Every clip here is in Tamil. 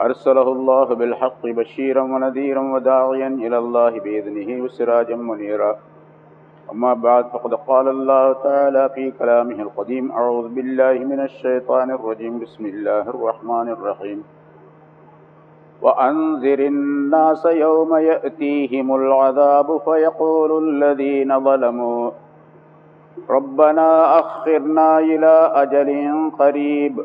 أرسله الله بالحق بشيرا ونذيرا وداعيا إلى الله بإذنه وسراجا منيرا. أما بعد فقد قال الله تعالى في كلامه القديم أعوذ بالله من الشيطان الرجيم. بسم الله الرحمن الرحيم. وأنذر الناس يوم يأتيهم العذاب فيقول الذين ظلموا ربنا أخرنا إلى أجل قريب.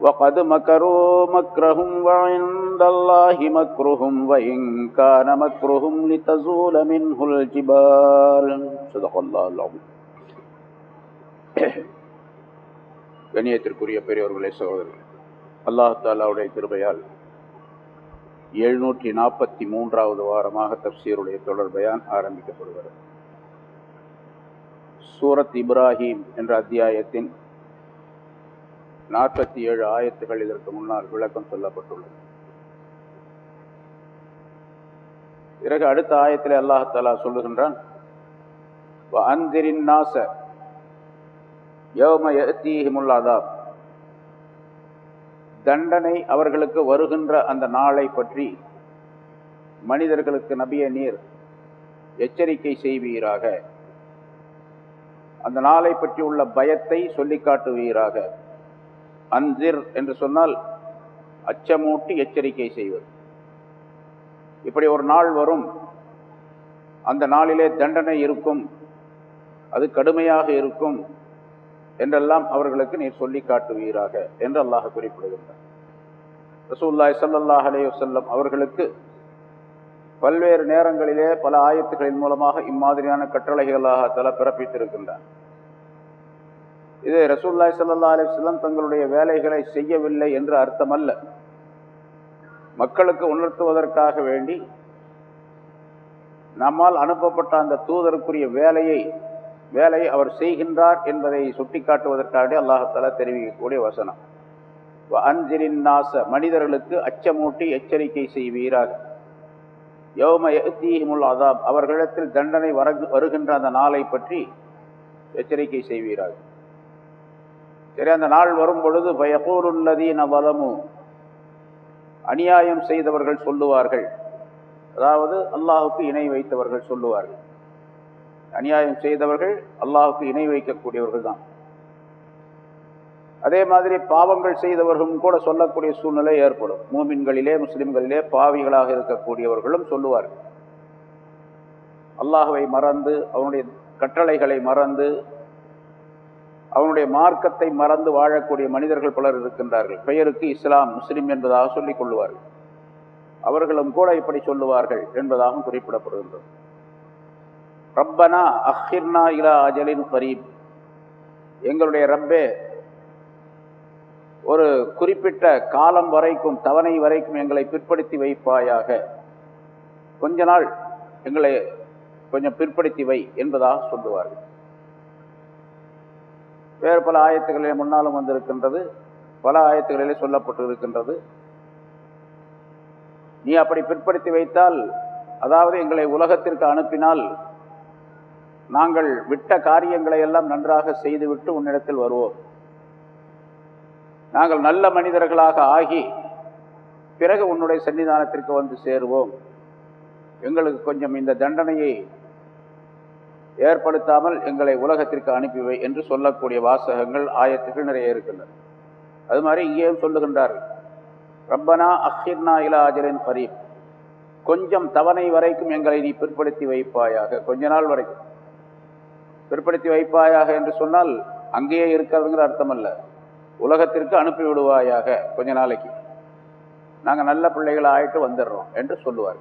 وقد مكروا مكرهم وعند الله مكرهم وإن كان مكرهم لتزول منه الجبال صدق الله العظيم கண்ணியத்திற்குரிய பெரியவர்களே சகோதரர்கள் அல்லாஹ் தாலாவுடைய கிருபையால் எழுநூற்றி நாற்பத்தி மூன்றாவது வாரமாக தப்சீருடைய தொடர் பயான் ஆரம்பிக்கப்படுகிறது சூரத் இப்ராஹிம் என்ற அத்தியாயத்தின் நாற்பத்தி ஏழு ஆயத்துகள் இதற்கு முன்னால் விளக்கம் சொல்லப்பட்டுள்ளது. பிறகு அடுத்த ஆயத்தில் அல்லாஹாலா சொல்லுகின்றான் அந்திரின் நாச யோமயத்தீஹிமுல்லாதாப் தண்டனை அவர்களுக்கு வருகின்ற அந்த நாளை பற்றி மனிதர்களுக்கு நபிய நீர் எச்சரிக்கை செய்வீராக. அந்த நாளை பற்றி உள்ள பயத்தை சொல்லி காட்டுவீராக. அன்சிர் என்று சொன்னால் அச்சமூட்டி எச்சரிக்கை செய்வது. இப்படி ஒரு நாள் வரும். அந்த நாளிலே தண்டனை இருக்கும். அது கடுமையாக இருக்கும் என்றெல்லாம் அவர்களுக்கு நீர் சொல்லி காட்டுவீராக என்று அல்லாஹ் குறிப்பிடுகின்றார் ரசூல்லாய் சல்லாஹ் அலையுசல்லம் அவர்களுக்கு பல்வேறு நேரங்களிலே பல ஆயத்துகளின் மூலமாக இம்மாதிரியான கட்டளைகளாக தல பிறப்பித்திருக்கின்றார் இது ரசூல்லாய் சல்லா அலிஸ்லாம் தங்களுடைய வேலைகளை செய்யவில்லை என்று அர்த்தமல்ல. மக்களுக்கு உணர்த்துவதற்காக வேண்டி நம்மால் அனுப்பப்பட்ட அந்த தூதருக்குரிய வேலையை வேலையை அவர் செய்கின்றார் என்பதை சுட்டிக்காட்டுவதற்காக அல்லாஹால தெரிவிக்கக்கூடிய வசனம். அஞ்சிரின் நாச மனிதர்களுக்கு அச்சமூட்டி எச்சரிக்கை செய்வீராக. யோம எத்தீமுல் அதாப் அவர்களிடத்தில் தண்டனை வர வருகின்ற அந்த நாளை பற்றி எச்சரிக்கை செய்வீராக. சரி அந்த நாள் வரும் பொழுது பயப்போருள்ளதீன வலமு. அநியாயம் செய்தவர்கள் சொல்லுவார்கள். அதாவது அல்லாஹுக்கு இணை வைத்தவர்கள் சொல்லுவார்கள். அநியாயம் செய்தவர்கள் அல்லாஹுக்கு இணை வைக்கக்கூடியவர்கள் தான். அதே மாதிரி பாவங்கள் செய்தவர்களும் கூட சொல்லக்கூடிய சூழ்நிலை ஏற்படும். மூமின்களிலே முஸ்லிம்களிலே பாவிகளாக இருக்கக்கூடியவர்களும் சொல்லுவார்கள். அல்லாஹுவை மறந்து அவனுடைய கட்டளைகளை மறந்து அவனுடைய மார்க்கத்தை மறந்து வாழக்கூடிய மனிதர்கள் பலர் இருக்கின்றார்கள். பெயருக்கு இஸ்லாம் முஸ்லிம் என்பதாக சொல்லிக் கொள்ளுவார்கள். அவர்களும் கூட இப்படி சொல்லுவார்கள் என்பதாகவும் குறிப்பிடப்படுகின்றது. ரப்பனா அஹிர்னா இலா அஜலின் கரீப். எங்களுடைய ரப்பே ஒரு குறிப்பிட்ட காலம் வரைக்கும் தவணை வரைக்கும் எங்களை பிற்படுத்தி வைப்பாயாக. கொஞ்ச நாள் எங்களை கொஞ்சம் பிற்படுத்தி வை என்பதாக சொல்லுவார்கள். வேறு பல ஆயத்துகளிலே முன்னாலும் வந்திருக்கின்றது. பல ஆயத்துக்களிலே சொல்லப்பட்டு இருக்கின்றது நீ அப்படி பிற்படுத்தி வைத்தால் அதாவது எங்களை உலகத்திற்கு அனுப்பினால் நாங்கள் விட்ட காரியங்களை எல்லாம் நன்றாக செய்துவிட்டு உன்னிடத்தில் வருவோம். நாங்கள் நல்ல மனிதர்களாக ஆகி பிறகு உன்னுடைய சன்னிதானத்திற்கு வந்து சேருவோம். எங்களுக்கு கொஞ்சம் இந்த தண்டனையை ஏற்படுத்தாமல் எங்களை உலகத்திற்கு அனுப்பிவை என்று சொல்லக்கூடிய வாசகங்கள் ஆயத்துகள் நிறைய இருக்கின்றன. அது மாதிரி இங்கேயும் சொல்லுகின்றார்கள். ரப்பனா அஹிர்னா இலா அஜரின் கரீப். கொஞ்சம் தவணை வரைக்கும் எங்களை நீ பிற்படுத்தி வைப்பாயாக. கொஞ்ச நாள் வரைக்கும். பிற்படுத்தி வைப்பாயாக என்று சொன்னால் அங்கேயே இருக்கிறதுங்கிற அர்த்தம் அல்ல உலகத்திற்கு அனுப்பி விடுவாயாக கொஞ்ச நாளைக்கு. நாங்கள் நல்ல பிள்ளைகள் ஆயிட்டு வந்துடுறோம் என்று சொல்லுவார்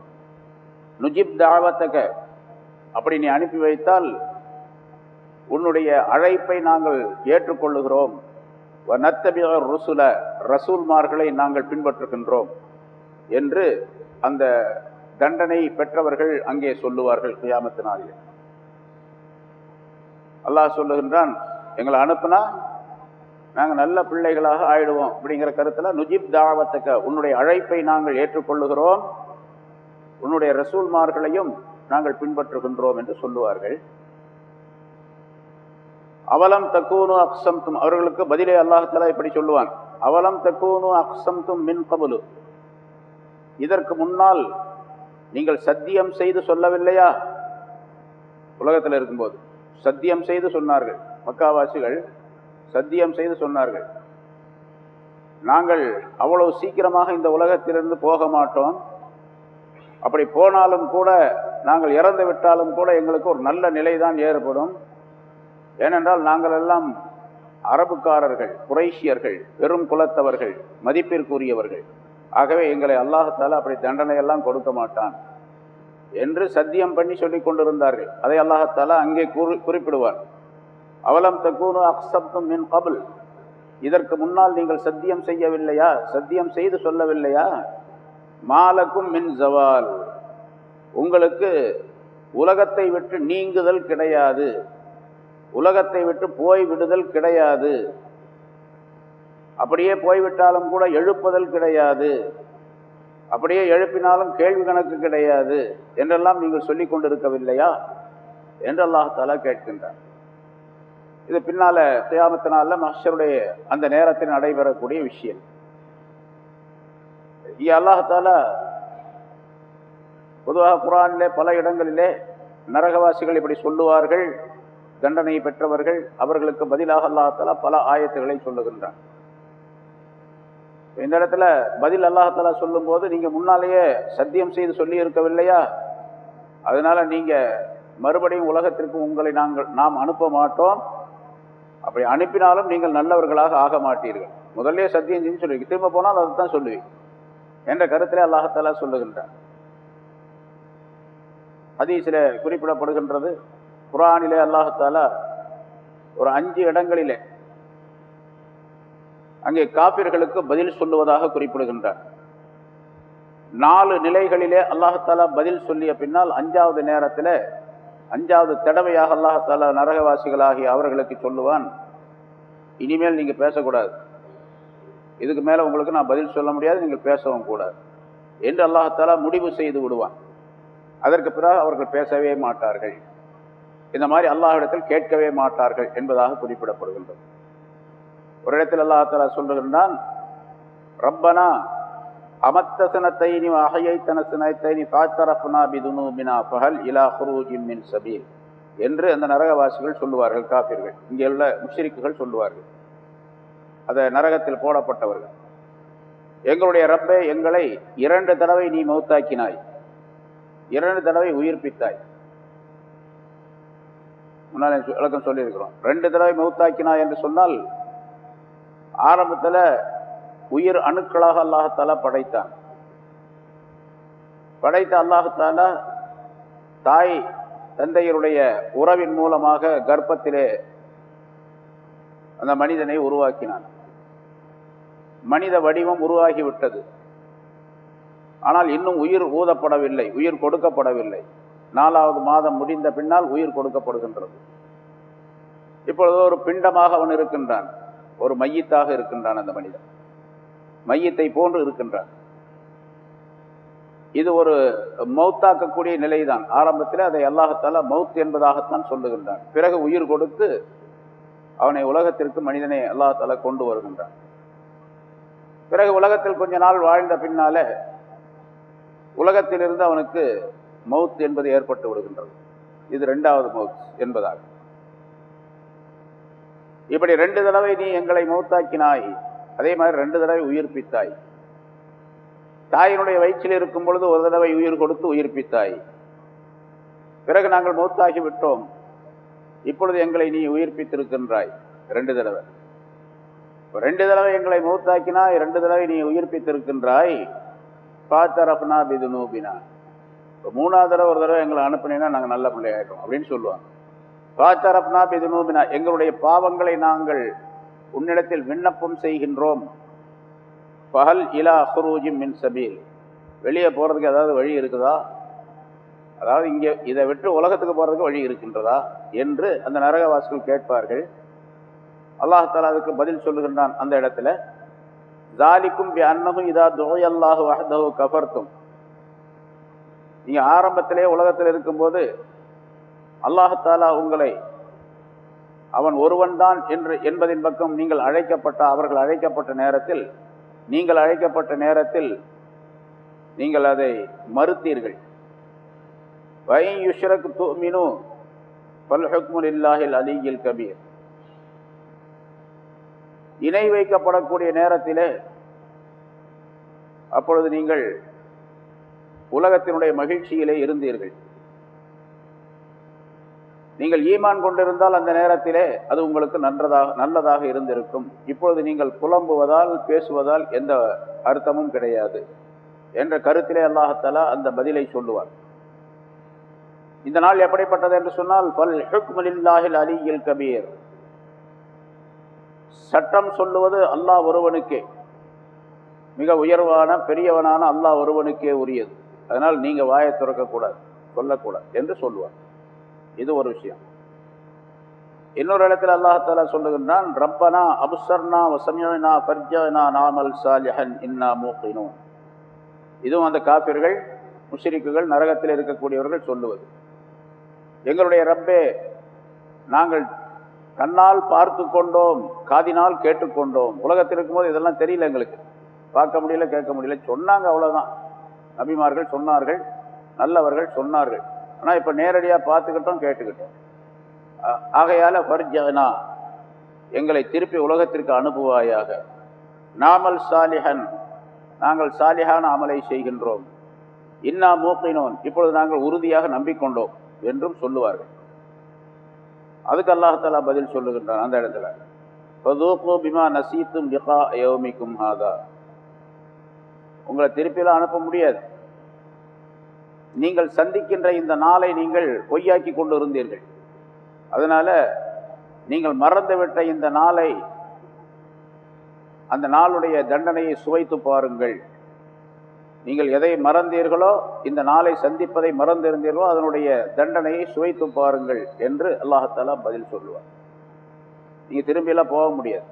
நுஜிப் தாவத்தக. அப்படி நீ அனுப்பி வைத்தால் உன்னுடைய அழைப்பை நாங்கள் ஏற்றுக்கொள்ளுகிறோம். நத்தபிக ருசுல ரசூல்மார்களை நாங்கள் பின்பற்றுகின்றோம் என்று அந்த தண்டனை பெற்றவர்கள் அங்கே சொல்லுவார்கள் கியாமத்து அல்லாஹ் சொல்லுகின்றான் எங்களை அனுப்புனா நாங்கள் நல்ல பிள்ளைகளாக ஆயிடுவோம் அப்படிங்கிற கருத்தில் நுஜிப் தாவத்துக்க உன்னுடைய அழைப்பை நாங்கள் ஏற்றுக்கொள்ளுகிறோம். உன்னுடைய ரசூல்மார்களையும் நாங்கள் பின்பற்றுகின்றோம் என்று சொல்லுவார்கள். அவலம் தக்கூனு அக்சம்தும் அவர்களுக்கு பதிலே அல்லாஹலா இப்படி சொல்லுவான். அவலம் தக்கூனு அக்சம்தும் மின் கபுலு. இதற்கு முன்னால் நீங்கள் சத்தியம் செய்து சொல்லவில்லையா? உலகத்தில் இருக்கும்போது. சத்தியம் செய்து சொன்னார்கள். மக்காவாசிகள் சத்தியம் செய்து சொன்னார்கள். நாங்கள் அவ்வளவு சீக்கிரமாக இந்த உலகத்திலிருந்து போக மாட்டோம். அப்படி போனாலும் கூட நாங்கள் இறந்து விட்டாலும் கூட எங்களுக்கு ஒரு நல்ல நிலைதான் ஏற்படும். ஏனென்றால் நாங்கள் எல்லாம் அரபுக்காரர்கள் குறைஷியர்கள் பெரும் குலத்தவர்கள் மதிப்பிற்குரியவர்கள். ஆகவே எங்களை அல்லாஹத்தால் அப்படி தண்டனையெல்லாம் கொடுக்க மாட்டான் என்று சத்தியம் பண்ணி சொல்லி கொண்டிருந்தார்கள். அதை அல்லாஹத்தால அங்கே குறிப்பிடுவார். அவலம் தக்கூனு அக்சப்தும் மின் கபுல். இதற்கு முன்னால் நீங்கள் சத்தியம் செய்யவில்லையா? சத்தியம் செய்து சொல்லவில்லையா? மாலக்கும் மின் ஜவால். உங்களுக்கு உலகத்தை விட்டு நீங்குதல் கிடையாது. உலகத்தை விட்டு போய் விடுதல் கிடையாது. அப்படியே போய்விட்டாலும் கூட எழுப்புதல் கிடையாது. அப்படியே எழுப்பினாலும் கேள்வி கணக்கு கிடையாது என்றெல்லாம் நீங்கள் சொல்லிக் கொண்டிருக்கவில்லையா என்று அல்லாஹாலா கேட்கின்றார் இது பின்னால தியாமத்தினால மஷருடைய அந்த நேரத்தில் நடைபெறக்கூடிய விஷயம். இங்கே அல்லாஹால பொதுவாக குரானிலே பல இடங்களிலே நரகவாசிகள் இப்படி சொல்லுவார்கள் தண்டனை பெற்றவர்கள் அவர்களுக்கு பதிலாக அல்லாஹாலா பல ஆயத்துகளை சொல்லுகின்றான். இந்த இடத்துல பதில் அல்லாஹாலா சொல்லும் போது முன்னாலேயே சத்தியம் செய்து சொல்லி இருக்கவில்லையா நீங்கள் மறுபடியும் உலகத்திற்கு உங்களை நாங்கள் நாம் அனுப்ப மாட்டோம். அப்படி அனுப்பினாலும் நீங்கள் நல்லவர்களாக ஆக மாட்டீர்கள். முதல்ல சத்தியம் செஞ்சு சொல்லுவீங்க. திரும்ப போனால் அதை தான் சொல்லுவீங்க. என்ற கருத்திலே அல்லாஹாலா சொல்லுகின்றான். ஹதீஸில் குறிப்பிடப்படுகின்றது. குரானிலே அல்லாஹாலா ஒரு அஞ்சு இடங்களிலே அங்கே காப்பிர்களுக்கு பதில் சொல்லுவதாக குறிப்பிடுகின்றார். நாலு நிலைகளிலே அல்லாஹாலா பதில் சொல்லிய பின்னால் அஞ்சாவது நேரத்தில் அஞ்சாவது தடவையாக அல்லாஹாலா நரகவாசிகளாகி அவர்களுக்கு சொல்லுவான் இனிமேல் நீங்கள் பேசக்கூடாது. இதுக்கு மேலே உங்களுக்கு நான் பதில் சொல்ல முடியாது நீங்கள் பேசவும் கூடாது. என்று அல்லாஹாலா முடிவு செய்து விடுவான். அதற்கு பிறகு அவர்கள் பேசவே மாட்டார்கள். இந்த மாதிரி அல்லாஹிடத்தில் கேட்கவே மாட்டார்கள் என்பதாக குறிப்பிடப்படுகின்றது. ஒரு இடத்தில் அல்லாஹாலா சொல்லுகின்றான் ரப்பனா அமத்தசனத்தைனி அகையை தனசனத்தைனி காத்தரப்புனா பிதுனு பினா பகல் இலா ஹுரூஜிமின் மின் சபீல் என்று அந்த நரகவாசிகள் சொல்லுவார்கள் காப்பீர்கள் இங்கே உள்ள முஷிரிக்குகள் சொல்லுவார்கள். அதை நரகத்தில் போடப்பட்டவர்கள். எங்களுடைய ரப்பே எங்களை இரண்டு தடவை நீ மௌத்தாக்கினாய். இரண்டு தடவை உயிர்ப்பித்தாய். முன்னால் விளக்கம் சொல்லியிருக்கிறோம். ரெண்டு தடவை மௌத்தாக்கினாய் என்று சொன்னால் ஆரம்பத்தில் உயிர் அணுக்களாக அல்லாஹால படைத்தான். படைத்த அல்லாஹால தாய் தந்தையருடைய உறவின் மூலமாக கர்ப்பத்திலே அந்த மனிதனை உருவாக்கினான். மனித வடிவம் உருவாகிவிட்டது. ஆனால் இன்னும் உயிர் ஊதப்படவில்லை உயிர் கொடுக்கப்படவில்லை. நாலாவது மாதம் முடிந்த பின்னால் உயிர் கொடுக்கப்படுகின்றது. இப்பொழுது ஒரு பிண்டமாக அவன் இருக்கின்றான். ஒரு மையத்தாக இருக்கின்றான் அந்த மனிதன். மையத்தை போன்று இருக்கின்றான். இது ஒரு மௌத்தாக்கக்கூடிய நிலைதான். ஆரம்பத்தில் அதை அல்லாஹத்தால மவுத் என்பதாகத்தான் சொல்லுகின்றான். பிறகு உயிர் கொடுத்து அவனை உலகத்திற்கு மனிதனை அல்லாஹால கொண்டு வருகின்றான். பிறகு உலகத்தில் கொஞ்ச நாள் வாழ்ந்த பின்னால உலகத்திலிருந்து அவனுக்கு மவுத் என்பது ஏற்பட்டு விடுகின்றது. இது ரெண்டாவது மவுத் என்பதாக. இப்படி ரெண்டு தடவை நீ எங்களை மௌத்தாக்கினாய் அதே மாதிரி ரெண்டு தடவை உயிர்ப்பித்தாய். தாயினுடைய வயிற்றில் இருக்கும் பொழுது ஒரு தடவை உயிர் கொடுத்து உயிர்ப்பித்தாய். பிறகு நாங்கள் மௌத்தாகி விட்டோம். இப்பொழுது எங்களை நீ உயிர்ப்பித்திருக்கின்றாய். ரெண்டு தடவை. ரெண்டு தடவை எங்களை மௌத்தாக்கினாய் ரெண்டு தடவை நீ உயிர்ப்பித்திருக்கின்றாய். பாத்தரப்னா பிது நூபினா இப்போ மூணாவது தடவை ஒரு தடவை எங்களை அனுப்புனீங்கன்னா நாங்கள் நல்ல பிள்ளையாயிட்டோம் அப்படின்னு சொல்லுவாங்க. பாத்தரப்னா பிது நூபினா எங்களுடைய பாவங்களை நாங்கள் உன்னிடத்தில் விண்ணப்பம் செய்கின்றோம். பகல் இலா அஹ்ரூஜி மின் சபீல் வெளியே போகிறதுக்கு ஏதாவது வழி இருக்குதா? அதாவது இங்கே இதை விட்டு உலகத்துக்கு போகிறதுக்கு வழி இருக்கின்றதா? என்று அந்த நரகவாசிகள் கேட்பார்கள். அல்லாஹால அதுக்கு பதில் சொல்லுகின்றான் அந்த இடத்துல. ஜாலிக்கும் பி அன்னகும் இதா துவை அல்லாஹு வஹதஹு நீங்கள் நீங்க ஆரம்பத்திலே உலகத்தில் இருக்கும்போது அல்லாஹாலா உங்களை அவன் ஒருவன்தான் என்று என்பதின் பக்கம் நீங்கள் அழைக்கப்பட்ட அவர்கள் அழைக்கப்பட்ட நேரத்தில் நீங்கள் அழைக்கப்பட்ட நேரத்தில் நீங்கள் அதை மறுத்தீர்கள். வை யுஷ்ரக் தூமினு பல்ஹக்முல் இல்லாஹில் அலியில் கபீர். இணை வைக்கப்படக்கூடிய நேரத்திலே அப்பொழுது நீங்கள் உலகத்தினுடைய மகிழ்ச்சியிலே இருந்தீர்கள். நீங்கள் ஈமான் கொண்டிருந்தால் அந்த நேரத்திலே அது உங்களுக்கு நன்றதாக நல்லதாக இருந்திருக்கும். இப்பொழுது நீங்கள் புலம்புவதால் பேசுவதால் எந்த அர்த்தமும் கிடையாது என்ற கருத்திலே அல்லாஹத்தாலா அந்த பதிலை சொல்லுவார். இந்த நாள் எப்படிப்பட்டது என்று சொன்னால் பல் ஹுக்மலில்லாஹில் அலியில் கபீர். சட்டம் சொல்லுவது அல்லாஹ் ஒருவனுக்கே. மிக உயர்வான பெரியவனான அல்லாஹ் ஒருவனுக்கே உரியது. அதனால் நீங்கள் வாயை திறக்கக்கூடாது சொல்லக்கூடாது என்று சொல்லுவார். இது ஒரு விஷயம். இன்னொரு இடத்துல அல்லாஹால சொல்லுகின்றான் ரப்பனா அபுசர்னா வசமியனா பர்ஜனா நாமல் சாலிஹன் இன்னா மூக்கினோம் இதுவும் அந்த காப்பிர்கள் முஷிரிக்குகள் நரகத்தில் இருக்கக்கூடியவர்கள் சொல்லுவது. எங்களுடைய ரப்பே நாங்கள் கண்ணால் பார்த்து கொண்டோம் காதினால் கேட்டுக்கொண்டோம் உலகத்தில் இருக்கும்போது இதெல்லாம் தெரியல எங்களுக்கு. பார்க்க முடியல கேட்க முடியல. சொன்னாங்க அவ்வளோதான் நபிமார்கள் சொன்னார்கள் நல்லவர்கள் சொன்னார்கள். ஆனால் இப்போ நேரடியாக பார்த்துக்கிட்டோம் கேட்டுக்கிட்டோம். ஆகையால் ஃபர்ஜனா எங்களை திருப்பி உலகத்திற்கு அனுப்புவாயாக. நாமல் சாலிஹன் நாங்கள் சாலிஹான அமலை செய்கின்றோம். இன்னா மூக்கினோன் இப்பொழுது நாங்கள் உறுதியாக நம்பிக்கொண்டோம் என்றும் சொல்லுவார்கள். அதுக்கு அல்லாஹாலா பதில் சொல்லுகின்றான் அந்த இடத்துல. பதூக்கு பிமா நசீத்தும் லிகா யோமிக்கும் ஹாதா. உங்களை திருப்பிலாம் அனுப்ப முடியாது. நீங்கள் சந்திக்கின்ற இந்த நாளை நீங்கள் பொய்யாக்கி கொண்டு இருந்தீர்கள். அதனால் நீங்கள் மறந்துவிட்ட இந்த நாளை அந்த நாளுடைய தண்டனையை சுவைத்து பாருங்கள். நீங்கள் எதை மறந்தீர்களோ இந்த நாளை சந்திப்பதை மறந்திருந்தீர்களோ அதனுடைய தண்டனையை சுவைத்து பாருங்கள் என்று அல்லாஹாலா பதில் சொல்லுவார். நீங்கள் திரும்பியெல்லாம் போக முடியாது.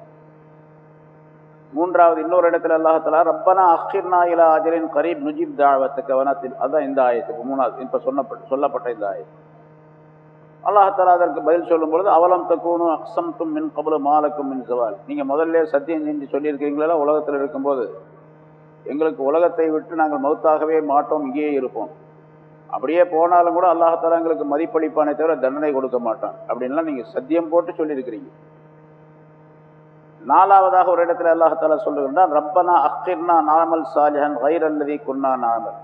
மூன்றாவது இன்னொரு இடத்துல அல்லாஹாலா ரப்பனா அஹ்ஷிர்னா இலா அஜரின் கரீப் நுஜிப் தாவத்து கவனத்தில் அதான் இந்த ஆயத்துக்கு மூணாவது இப்போ சொன்னப்பட்ட சொல்லப்பட்ட இந்த ஆயத்து. அல்லாஹாலா அதற்கு பதில் சொல்லும் பொழுது அவலம் தக்கூனும் அக்சம் தும் மின் கபலு மாலக்கும் மின் சவால் நீங்கள் முதல்ல சத்தியம் செஞ்சு சொல்லியிருக்கீங்களா? உலகத்தில் இருக்கும்போது. எங்களுக்கு உலகத்தை விட்டு நாங்கள் மௌத்தாகவே மாட்டோம் இங்கேயே இருப்போம். அப்படியே போனாலும் கூட அல்லாஹாலா எங்களுக்கு மதிப்பளிப்பானே தவிர தண்டனை கொடுக்க மாட்டான். அப்படின்லாம் நீங்கள் சத்தியம் போட்டு சொல்லியிருக்கிறீங்க. நாலாவதாக ஒரு இடத்துல அல்லாஹாலா சொல்லுகின்றான் ரப்பனா அக்ஷிர்னா நாமல் சாலிஹன் வைர் அல்லதி குன்னா நாமல்.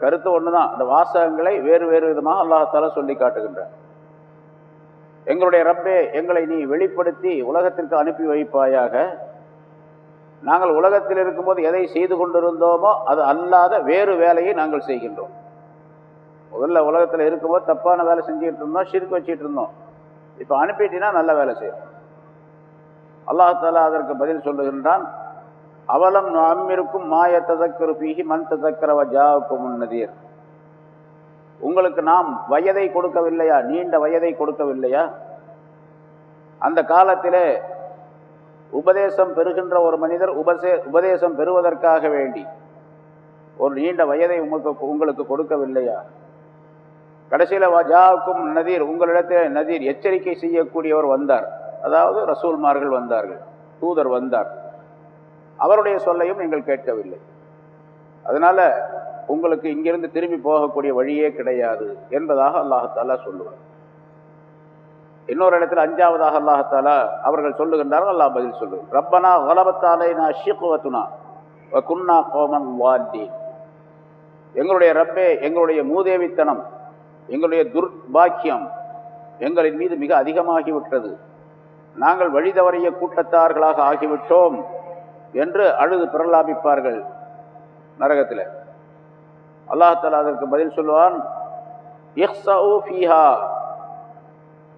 கருத்து ஒன்று தான் அந்த வாசகங்களை வேறு வேறு விதமாக அல்லாஹாலா சொல்லி காட்டுகின்றான். எங்களுடைய ரப்பே எங்களை நீ வெளிப்படுத்தி உலகத்திற்கு அனுப்பி வைப்பாயாக நாங்கள் உலகத்தில் இருக்கும்போது எதை செய்து கொண்டிருந்தோமோ அது அல்லாத வேறு வேலையை நாங்கள் செய்கின்றோம். முதல்ல உலகத்தில் இருக்கும்போது தப்பான வேலை செஞ்சுக்கிட்டு இருந்தோம் ஷிர்க் வச்சுட்டு இருந்தோம். இப்போ அனுப்பிட்டீங்கன்னா நல்ல வேலை செய்யும் அல்லாஹாலா அதற்கு பதில் சொல்லுகின்றான் அவலம் அம்மிருக்கும் மாய ததக்கரு பீகி மண் ததக்கரவ ஜாவுக்கு முன்னதீர் உங்களுக்கு நாம் வயதை கொடுக்கவில்லையா? நீண்ட வயதை கொடுக்கவில்லையா? அந்த காலத்திலே உபதேசம் பெறுகின்ற ஒரு மனிதர் உபசே உபதேசம் பெறுவதற்காக வேண்டி. ஒரு நீண்ட வயதை உங்களுக்கு உங்களுக்கு கொடுக்கவில்லையா? கடைசியில் வஜாவுக்கும் நதீர் உங்களிடத்தில் நதீர் எச்சரிக்கை செய்யக்கூடியவர் வந்தார். அதாவது ரசூல்மார்கள் வந்தார்கள் தூதர் வந்தார். அவருடைய சொல்லையும் நீங்கள் கேட்கவில்லை. அதனால உங்களுக்கு இங்கிருந்து திரும்பி போகக்கூடிய வழியே கிடையாது என்பதாக அல்லாஹாலா சொல்லுவார் இன்னொரு இடத்துல அஞ்சாவதாக அல்லாஹாலா அவர்கள் சொல்லுகின்றார்கள் அல்லாஹ் பதில் சொல்லு. ரப்பனா கலபத்தாலை நான் ஷிகுவத்துனா குன்னா கோமன் வாட்டி எங்களுடைய ரப்பே எங்களுடைய மூதேவித்தனம் எங்களுடைய துர்பாக்கியம் எங்களின் மீது மிக அதிகமாகிவிட்டது. நாங்கள் வழி தவறிய கூட்டத்தார்களாக ஆகிவிட்டோம் என்று அழுது பிரலாபிப்பார்கள் நரகத்தில். அல்லாஹால அதற்கு பதில் சொல்லுவான்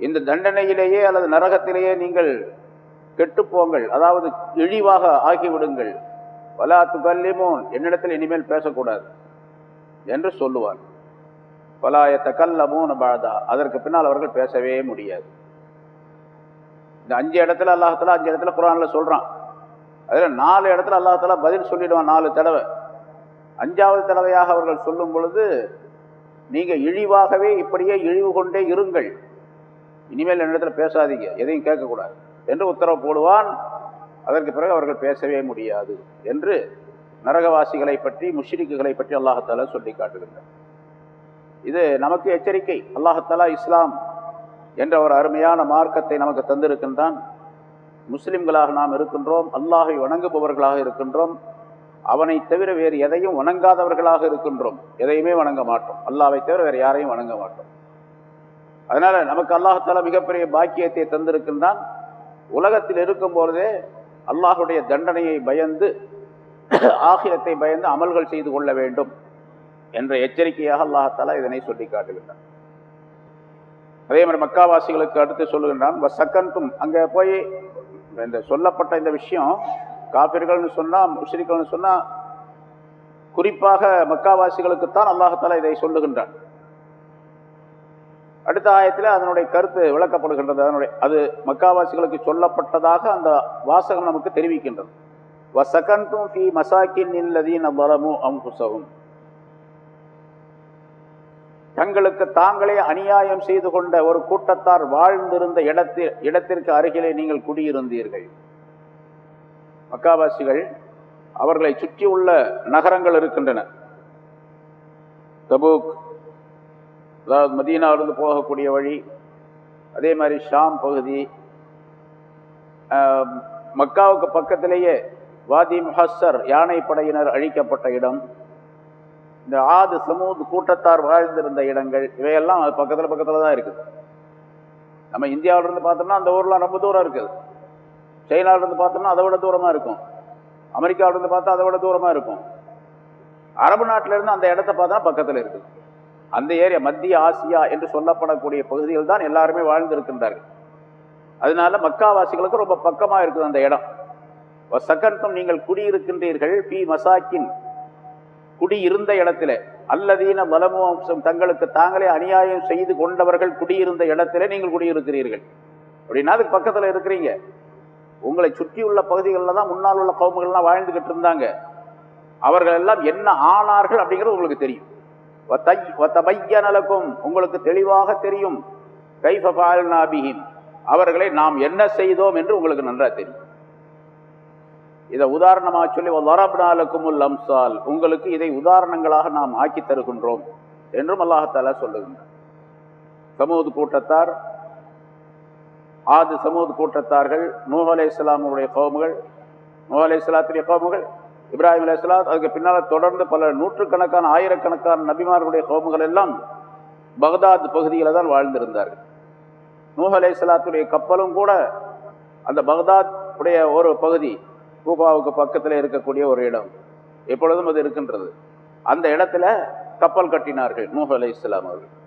இந்த தண்டனையிலேயே அல்லது நரகத்திலேயே நீங்கள் கெட்டுப்போங்கள் அதாவது இழிவாக ஆகிவிடுங்கள். வலா துகல்லிமோன் என்னிடத்தில் இனிமேல் பேசக்கூடாது என்று சொல்லுவார். பலாயத்த கல்லமோன் பாதா அதற்கு பின்னால் அவர்கள் பேசவே முடியாது. இந்த அஞ்சு இடத்துல அல்லாஹால அஞ்சு இடத்துல குரானில் சொல்கிறான் அதில் நாலு இடத்துல அல்லாஹால பதில் சொல்லிடுவான் நாலு தடவை. அஞ்சாவது தடவையாக அவர்கள் சொல்லும் பொழுது நீங்கள் இழிவாகவே இப்படியே இழிவு கொண்டே இருங்கள். இனிமேல் என்னிடத்தில் பேசாதீங்க. எதையும் கேட்கக்கூடாது. என்று உத்தரவு போடுவான். அதற்கு பிறகு அவர்கள் பேசவே முடியாது என்று நரகவாசிகளை பற்றி முஷ்ரிக்குகளை பற்றி அல்லாஹத்தாலா சொல்லி காட்டுகின்றார். இது நமக்கு எச்சரிக்கை. அல்லாஹத்தாலா இஸ்லாம் என்ற ஒரு அருமையான மார்க்கத்தை நமக்கு தந்திருக்கின்றான். முஸ்லிம்களாக நாம் இருக்கின்றோம். அல்லாஹை வணங்குபவர்களாக இருக்கின்றோம். அவனை தவிர வேறு எதையும் வணங்காதவர்களாக இருக்கின்றோம். எதையுமே வணங்க மாட்டோம். அல்லாவை தவிர வேறு யாரையும் வணங்க மாட்டோம். அதனால நமக்கு அல்லாஹால மிகப்பெரிய பாக்கியத்தை தந்திருக்கின்றான். உலகத்தில் இருக்கும் பொழுதே அல்லாஹுடைய தண்டனையை பயந்து ஆகிரத்தை பயந்து அமல்கள் செய்து கொள்ள வேண்டும் என்ற எச்சரிக்கையாக அல்லாஹால இதனை சொல்லி காட்டுகின்றான். அதே மாதிரி மக்காவாசிகளுக்கு அடுத்து சொல்லுகின்றான் சக்கன்தும் அங்கே போய் இந்த சொல்லப்பட்ட இந்த விஷயம் காப்பீர்கள்னு சொன்னால் முஸ்லிக்கள்னு சொன்னால் குறிப்பாக மக்காவாசிகளுக்குத்தான் அல்லாஹால இதை சொல்லுகின்றான். அடுத்த ஆயத்தில் அதனுடைய கருத்து விளக்கப்படுகின்றது. அதனுடைய அது மக்காவாசிகளுக்கு சொல்லப்பட்டதாக அந்த வாசகம் நமக்கு தெரிவிக்கின்றது. வசகந்தும் ஃபி மசாக்கின் இல்லதீன் பலமு அம்புசகும் தங்களுக்கு தாங்களே அநியாயம் செய்து கொண்ட ஒரு கூட்டத்தார் வாழ்ந்திருந்த இடத்தில் இடத்திற்கு அருகிலே நீங்கள் குடியிருந்தீர்கள். மக்காவாசிகள் அவர்களை சுற்றியுள்ள நகரங்கள் இருக்கின்றன. தபூக் அதாவது மதீனாவிலிருந்து போகக்கூடிய வழி அதே மாதிரி ஷாம் பகுதி மக்காவுக்கு பக்கத்திலேயே வாதி முஹஸ்ஸர் யானை படையினர் அழிக்கப்பட்ட இடம் இந்த ஆது சமூத் கூட்டத்தார் வாழ்ந்திருந்த இடங்கள் இவையெல்லாம் அது பக்கத்தில் பக்கத்தில் தான் இருக்குது. நம்ம இந்தியாவிலிருந்து பார்த்தோம்னா அந்த ஊர்லாம் ரொம்ப தூரம் இருக்குது. சைனால பார்த்தோம்னா அதை விட தூரமாக இருக்கும். அமெரிக்காவிலிருந்து பார்த்தா அதை விட தூரமாக இருக்கும். அரபு நாட்டிலேருந்து அந்த இடத்த பார்த்தா பக்கத்தில் இருக்குது. அந்த ஏரியா மத்திய ஆசியா என்று சொல்லப்படக்கூடிய பகுதிகள் தான் எல்லாருமே வாழ்ந்திருக்கின்றார்கள். அதனால மக்காவாசிகளுக்கு ரொம்ப பக்கமாக இருக்குது அந்த இடம். சக்கன்தும் நீங்கள் குடியிருக்கின்றீர்கள் பி மசாக்கின். குடியிருந்த இடத்துல அல்லதீன வலமுவம்சம் தங்களுக்கு தாங்களே அநியாயம் செய்து கொண்டவர்கள் குடியிருந்த இடத்துல நீங்கள் குடியிருக்கிறீர்கள். அப்படின்னா அதுக்கு பக்கத்தில் இருக்கிறீங்க. உங்களை சுற்றியுள்ள பகுதிகளில் தான் முன்னால் உள்ள கவுமுகள்லாம் வாழ்ந்துக்கிட்டு இருந்தாங்க. அவர்கள் எல்லாம் என்ன ஆனார்கள் அப்படிங்கிறது உங்களுக்கு தெரியும். நலக்கும் உங்களுக்கு தெளிவாக தெரியும். கைஃப ஃபால்னா அவர்களை நாம் என்ன செய்தோம் என்று உங்களுக்கு நன்றா தெரியும். இதை உதாரணமாக சொல்லி வரப்னாலக்கும் அம்சால். உங்களுக்கு இதை உதாரணங்களாக நாம் ஆக்கி தருகின்றோம் என்றும் அல்லாஹால சொல்லுகின்றார் சமூக கூட்டத்தார் ஆது சமூக கூட்டத்தார்கள் நூஹ் அலை இஸ்லாமுடைய கோமுகள் நூஹ் அலை இஸ்லாத்துடைய கோமுகள் இப்ராஹிம் அலை அதுக்கு பின்னால் தொடர்ந்து பல நூற்றுக்கணக்கான ஆயிரக்கணக்கான நபிமார்களுடைய கோமுகள் எல்லாம் பகதாத் பகுதியில் தான் வாழ்ந்திருந்தார்கள். நூஹ் அலையாத்துடைய கப்பலும் கூட அந்த பகதாத் உடைய ஒரு பகுதி கூபாவுக்கு பக்கத்தில் இருக்கக்கூடிய ஒரு இடம். எப்பொழுதும் அது இருக்கின்றது. அந்த இடத்துல கப்பல் கட்டினார்கள் நூஹ் அலை இஸ்லாம் அவர்கள்.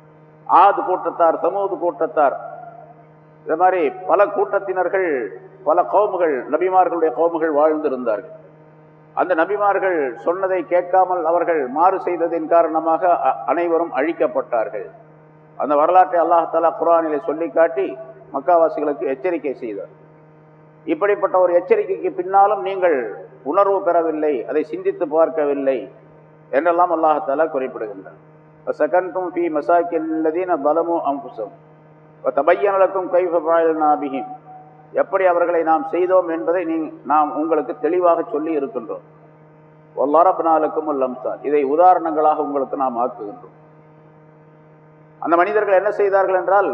ஆது கூட்டத்தார் சமூக கூட்டத்தார். இது மாதிரி பல கூட்டத்தினர்கள் பல கோமுகள் நபிமார்களுடைய கோமுகள் வாழ்ந்திருந்தார்கள். அந்த நபிமார்கள் சொன்னதை கேட்காமல் அவர்கள் மாறு செய்ததின் காரணமாக அ- அனைவரும் அழிக்கப்பட்டார்கள். அந்த வரலாற்றை அல்லாஹாலா குரானிலே சொல்லி காட்டி மக்காவாசிகளுக்கு எச்சரிக்கை செய்தார். இப்படிப்பட்ட ஒரு எச்சரிக்கைக்கு பின்னாலும் நீங்கள் உணர்வு பெறவில்லை அதை சிந்தித்து பார்க்கவில்லை என்றெல்லாம் அல்லாஹாலா குறிப்பிடுகின்றார் சகன்தும் ஃபி மசாக்கில் பலமு அம்புசம் தபையனலக்கும் கைஃபாயில்நாபிகிம் எப்படி அவர்களை நாம் செய்தோம் என்பதை நீ நாம் உங்களுக்கு தெளிவாக சொல்லி இருக்கின்றோம். ஒல்லாரப்பினாலுக்கும் அல்லம்சான் இதை உதாரணங்களாக உங்களுக்கு நாம் ஆக்குகின்றோம். அந்த மனிதர்கள் என்ன செய்தார்கள் என்றால்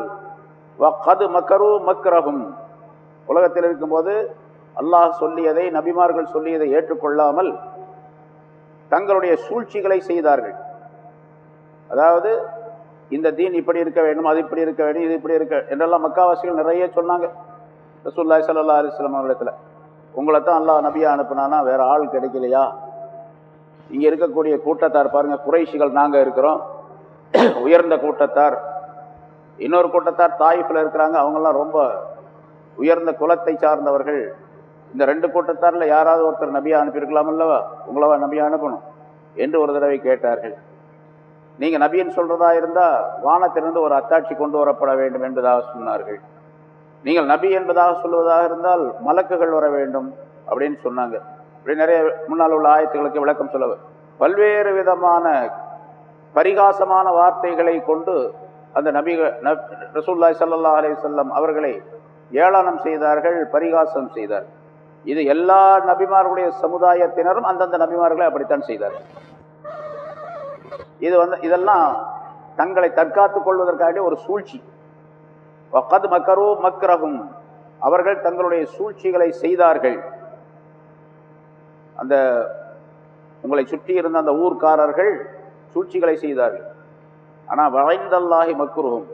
வக்கது மக்கரு மக்ரகும் உலகத்தில் இருக்கும்போது அல்லாஹ் சொல்லியதை நபிமார்கள் சொல்லியதை ஏற்றுக்கொள்ளாமல் தங்களுடைய சூழ்ச்சிகளை செய்தார்கள். அதாவது இந்த தீன் இப்படி இருக்க வேண்டும் அது இப்படி இருக்க வேண்டும் இது இப்படி இருக்க என்றெல்லாம் மக்காவாசிகள் நிறைய சொன்னாங்க. ரசூல்லாய் சல்லா அலிஸ்லாம் அவரிடத்துல உங்களை தான் அல்லா நபியா அனுப்புனானா வேறு ஆள் கிடைக்கலையா? இங்கே இருக்கக்கூடிய கூட்டத்தார் பாருங்கள் குறைஷிகள் நாங்கள் இருக்கிறோம். உயர்ந்த கூட்டத்தார். இன்னொரு கூட்டத்தார் தாயிஃபில் இருக்கிறாங்க அவங்கெல்லாம் ரொம்ப உயர்ந்த குலத்தை சார்ந்தவர்கள். இந்த ரெண்டு கூட்டத்தாரில் யாராவது ஒருத்தர் நபியா அனுப்பியிருக்கலாம் அல்லவா? உங்களவா நபியா அனுப்பணும் என்று ஒரு தடவை கேட்டார்கள். நீங்கள் நபின்னு சொல்கிறதா இருந்தால் வானத்திலிருந்து ஒரு அத்தாட்சி கொண்டு வரப்பட வேண்டும் என்பதாக சொன்னார்கள். நீங்கள் நபி என்பதாக சொல்வதாக இருந்தால் மலக்குகள் வர வேண்டும் அப்படின்னு சொன்னாங்க. இப்படி நிறைய முன்னால் உள்ள ஆயத்துகளுக்கு விளக்கம் சொல்ல பல்வேறு விதமான பரிகாசமான வார்த்தைகளை கொண்டு அந்த நபிகள் ரசூல்லாய் சல்லா அலி சொல்லம் அவர்களை ஏளனம் செய்தார்கள் பரிகாசம் செய்தார். இது எல்லா நபிமார்களுடைய சமுதாயத்தினரும் அந்தந்த நபிமார்களை அப்படித்தான் செய்தார். இது வந்து இதெல்லாம் தங்களை தற்காத்துக் கொள்வதற்காக ஒரு சூழ்ச்சி. வக்கத் மக்கரோ மக்ரகும் அவர்கள் தங்களுடைய சூழ்ச்சிகளை செய்தார்கள். அந்த உங்களை சுற்றி இருந்த அந்த ஊர்க்காரர்கள் சூழ்ச்சிகளை செய்தார்கள். ஆனால் வளைந்தல்லாகி மக்குருகும்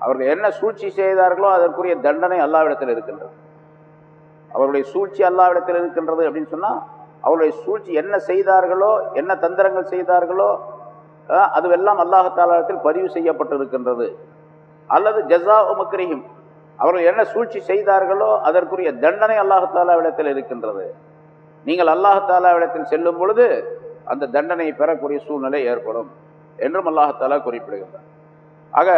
அவர்கள் என்ன சூழ்ச்சி செய்தார்களோ அதற்குரிய தண்டனை அல்லாவிடத்தில் இருக்கின்றது. அவருடைய சூழ்ச்சி அல்லாவிடத்தில் இருக்கின்றது அப்படின்னு சொன்னால் அவருடைய சூழ்ச்சி என்ன செய்தார்களோ என்ன தந்திரங்கள் செய்தார்களோ அதுவெல்லாம் அல்லாஹாலத்தில் பதிவு செய்யப்பட்டிருக்கின்றது. அல்லது ஜசா உமக்ரிஹிம் அவர்கள் என்ன சூழ்ச்சி செய்தார்களோ அதற்குரிய தண்டனை அல்லாஹாலாவிடத்தில் இருக்கின்றது. நீங்கள் அல்லாஹாலாவிடத்தில் செல்லும் பொழுது அந்த தண்டனையை பெறக்கூடிய சூழ்நிலை ஏற்படும் என்றும் அல்லாஹாலா குறிப்பிடுகின்றார் ஆக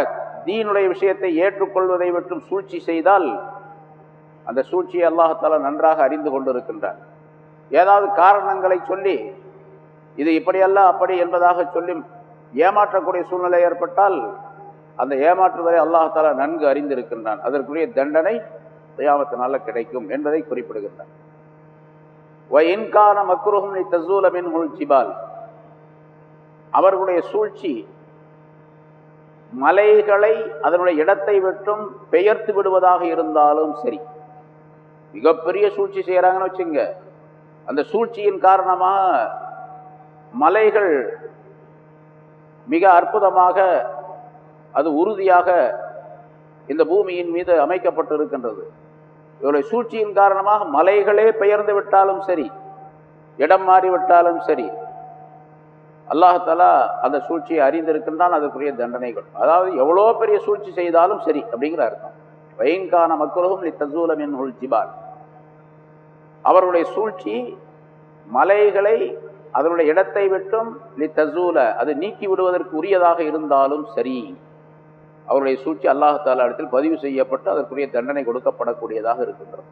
தீனுடைய விஷயத்தை ஏற்றுக்கொள்வதை மற்றும் சூழ்ச்சி செய்தால் அந்த சூழ்ச்சியை அல்லாஹாலா நன்றாக அறிந்து கொண்டிருக்கின்றார் ஏதாவது காரணங்களை சொல்லி இது இப்படியல்ல அப்படி என்பதாக சொல்லி ஏமாற்றக்கூடிய சூழ்நிலை ஏற்பட்டால் அந்த ஏமாற்றுவதை அல்லாஹாலா நன்கு அறிந்திருக்கின்றான். அதற்குரிய தண்டனை தயாமத்தினால கிடைக்கும் என்பதை குறிப்பிடுகின்றான். இன்கான மக்ருஹும் தசூலமின் ஜிபால். அவர்களுடைய சூழ்ச்சி மலைகளை அதனுடைய இடத்தை விட்டும் பெயர்த்து விடுவதாக இருந்தாலும் சரி. மிகப்பெரிய சூழ்ச்சி செய்கிறாங்கன்னு வச்சுங்க. அந்த சூழ்ச்சியின் காரணமாக மலைகள் மிக அற்புதமாக அது உறுதியாக இந்த பூமியின் மீது அமைக்கப்பட்டு இருக்கின்றது இவருடைய சூழ்ச்சியின் காரணமாக மலைகளே பெயர்ந்து விட்டாலும் சரி இடம் மாறிவிட்டாலும் சரி அல்லாஹாலா அந்த சூழ்ச்சியை அறிந்திருக்கின்றான் அதற்குரிய தண்டனைகள். அதாவது எவ்வளோ பெரிய சூழ்ச்சி செய்தாலும் சரி அப்படிங்கிற அர்த்தம். வயங்கான மக்களும் தசூலம் என் ஜிபால். அவருடைய சூழ்ச்சி மலைகளை அதனுடைய இடத்தை விட்டும் லி தசூல அது நீக்கி விடுவதற்கு உரியதாக இருந்தாலும் சரி. அவருடைய சூழ்ச்சி அல்லாஹாலா இடத்தில் பதிவு செய்யப்பட்டு அதற்குரிய தண்டனை கொடுக்கப்படக்கூடியதாக இருக்கின்றது.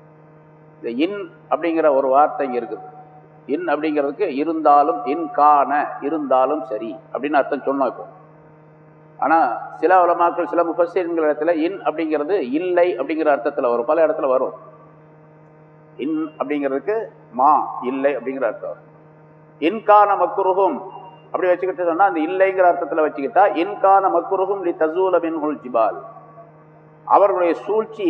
இந்த இன் அப்படிங்கிற ஒரு வார்த்தை இங்கே இருக்குது. இன் அப்படிங்கிறதுக்கு இருந்தாலும் இன் காண இருந்தாலும் சரி அப்படின்னு அர்த்தம் சொன்னோம் இப்போ. ஆனால் சில உலமாக்கள் சில முஃபசீன்கள் இடத்துல இன் அப்படிங்கிறது இல்லை அப்படிங்கிற அர்த்தத்தில் வரும். பல இடத்துல வரும். இன் அப்படிங்கிறதுக்கு மா இல்லை அப்படிங்கிற அர்த்தம் வரும். இன்கான மக்குருகும் அப்படி வச்சுக்கிட்டு சொன்னா அந்த இல்லைங்கிற அர்த்தத்தில் வச்சுக்கிட்டா இன்கான மக்குருகும் லி தசூல ஜிபால். அவர்களுடைய சூழ்ச்சி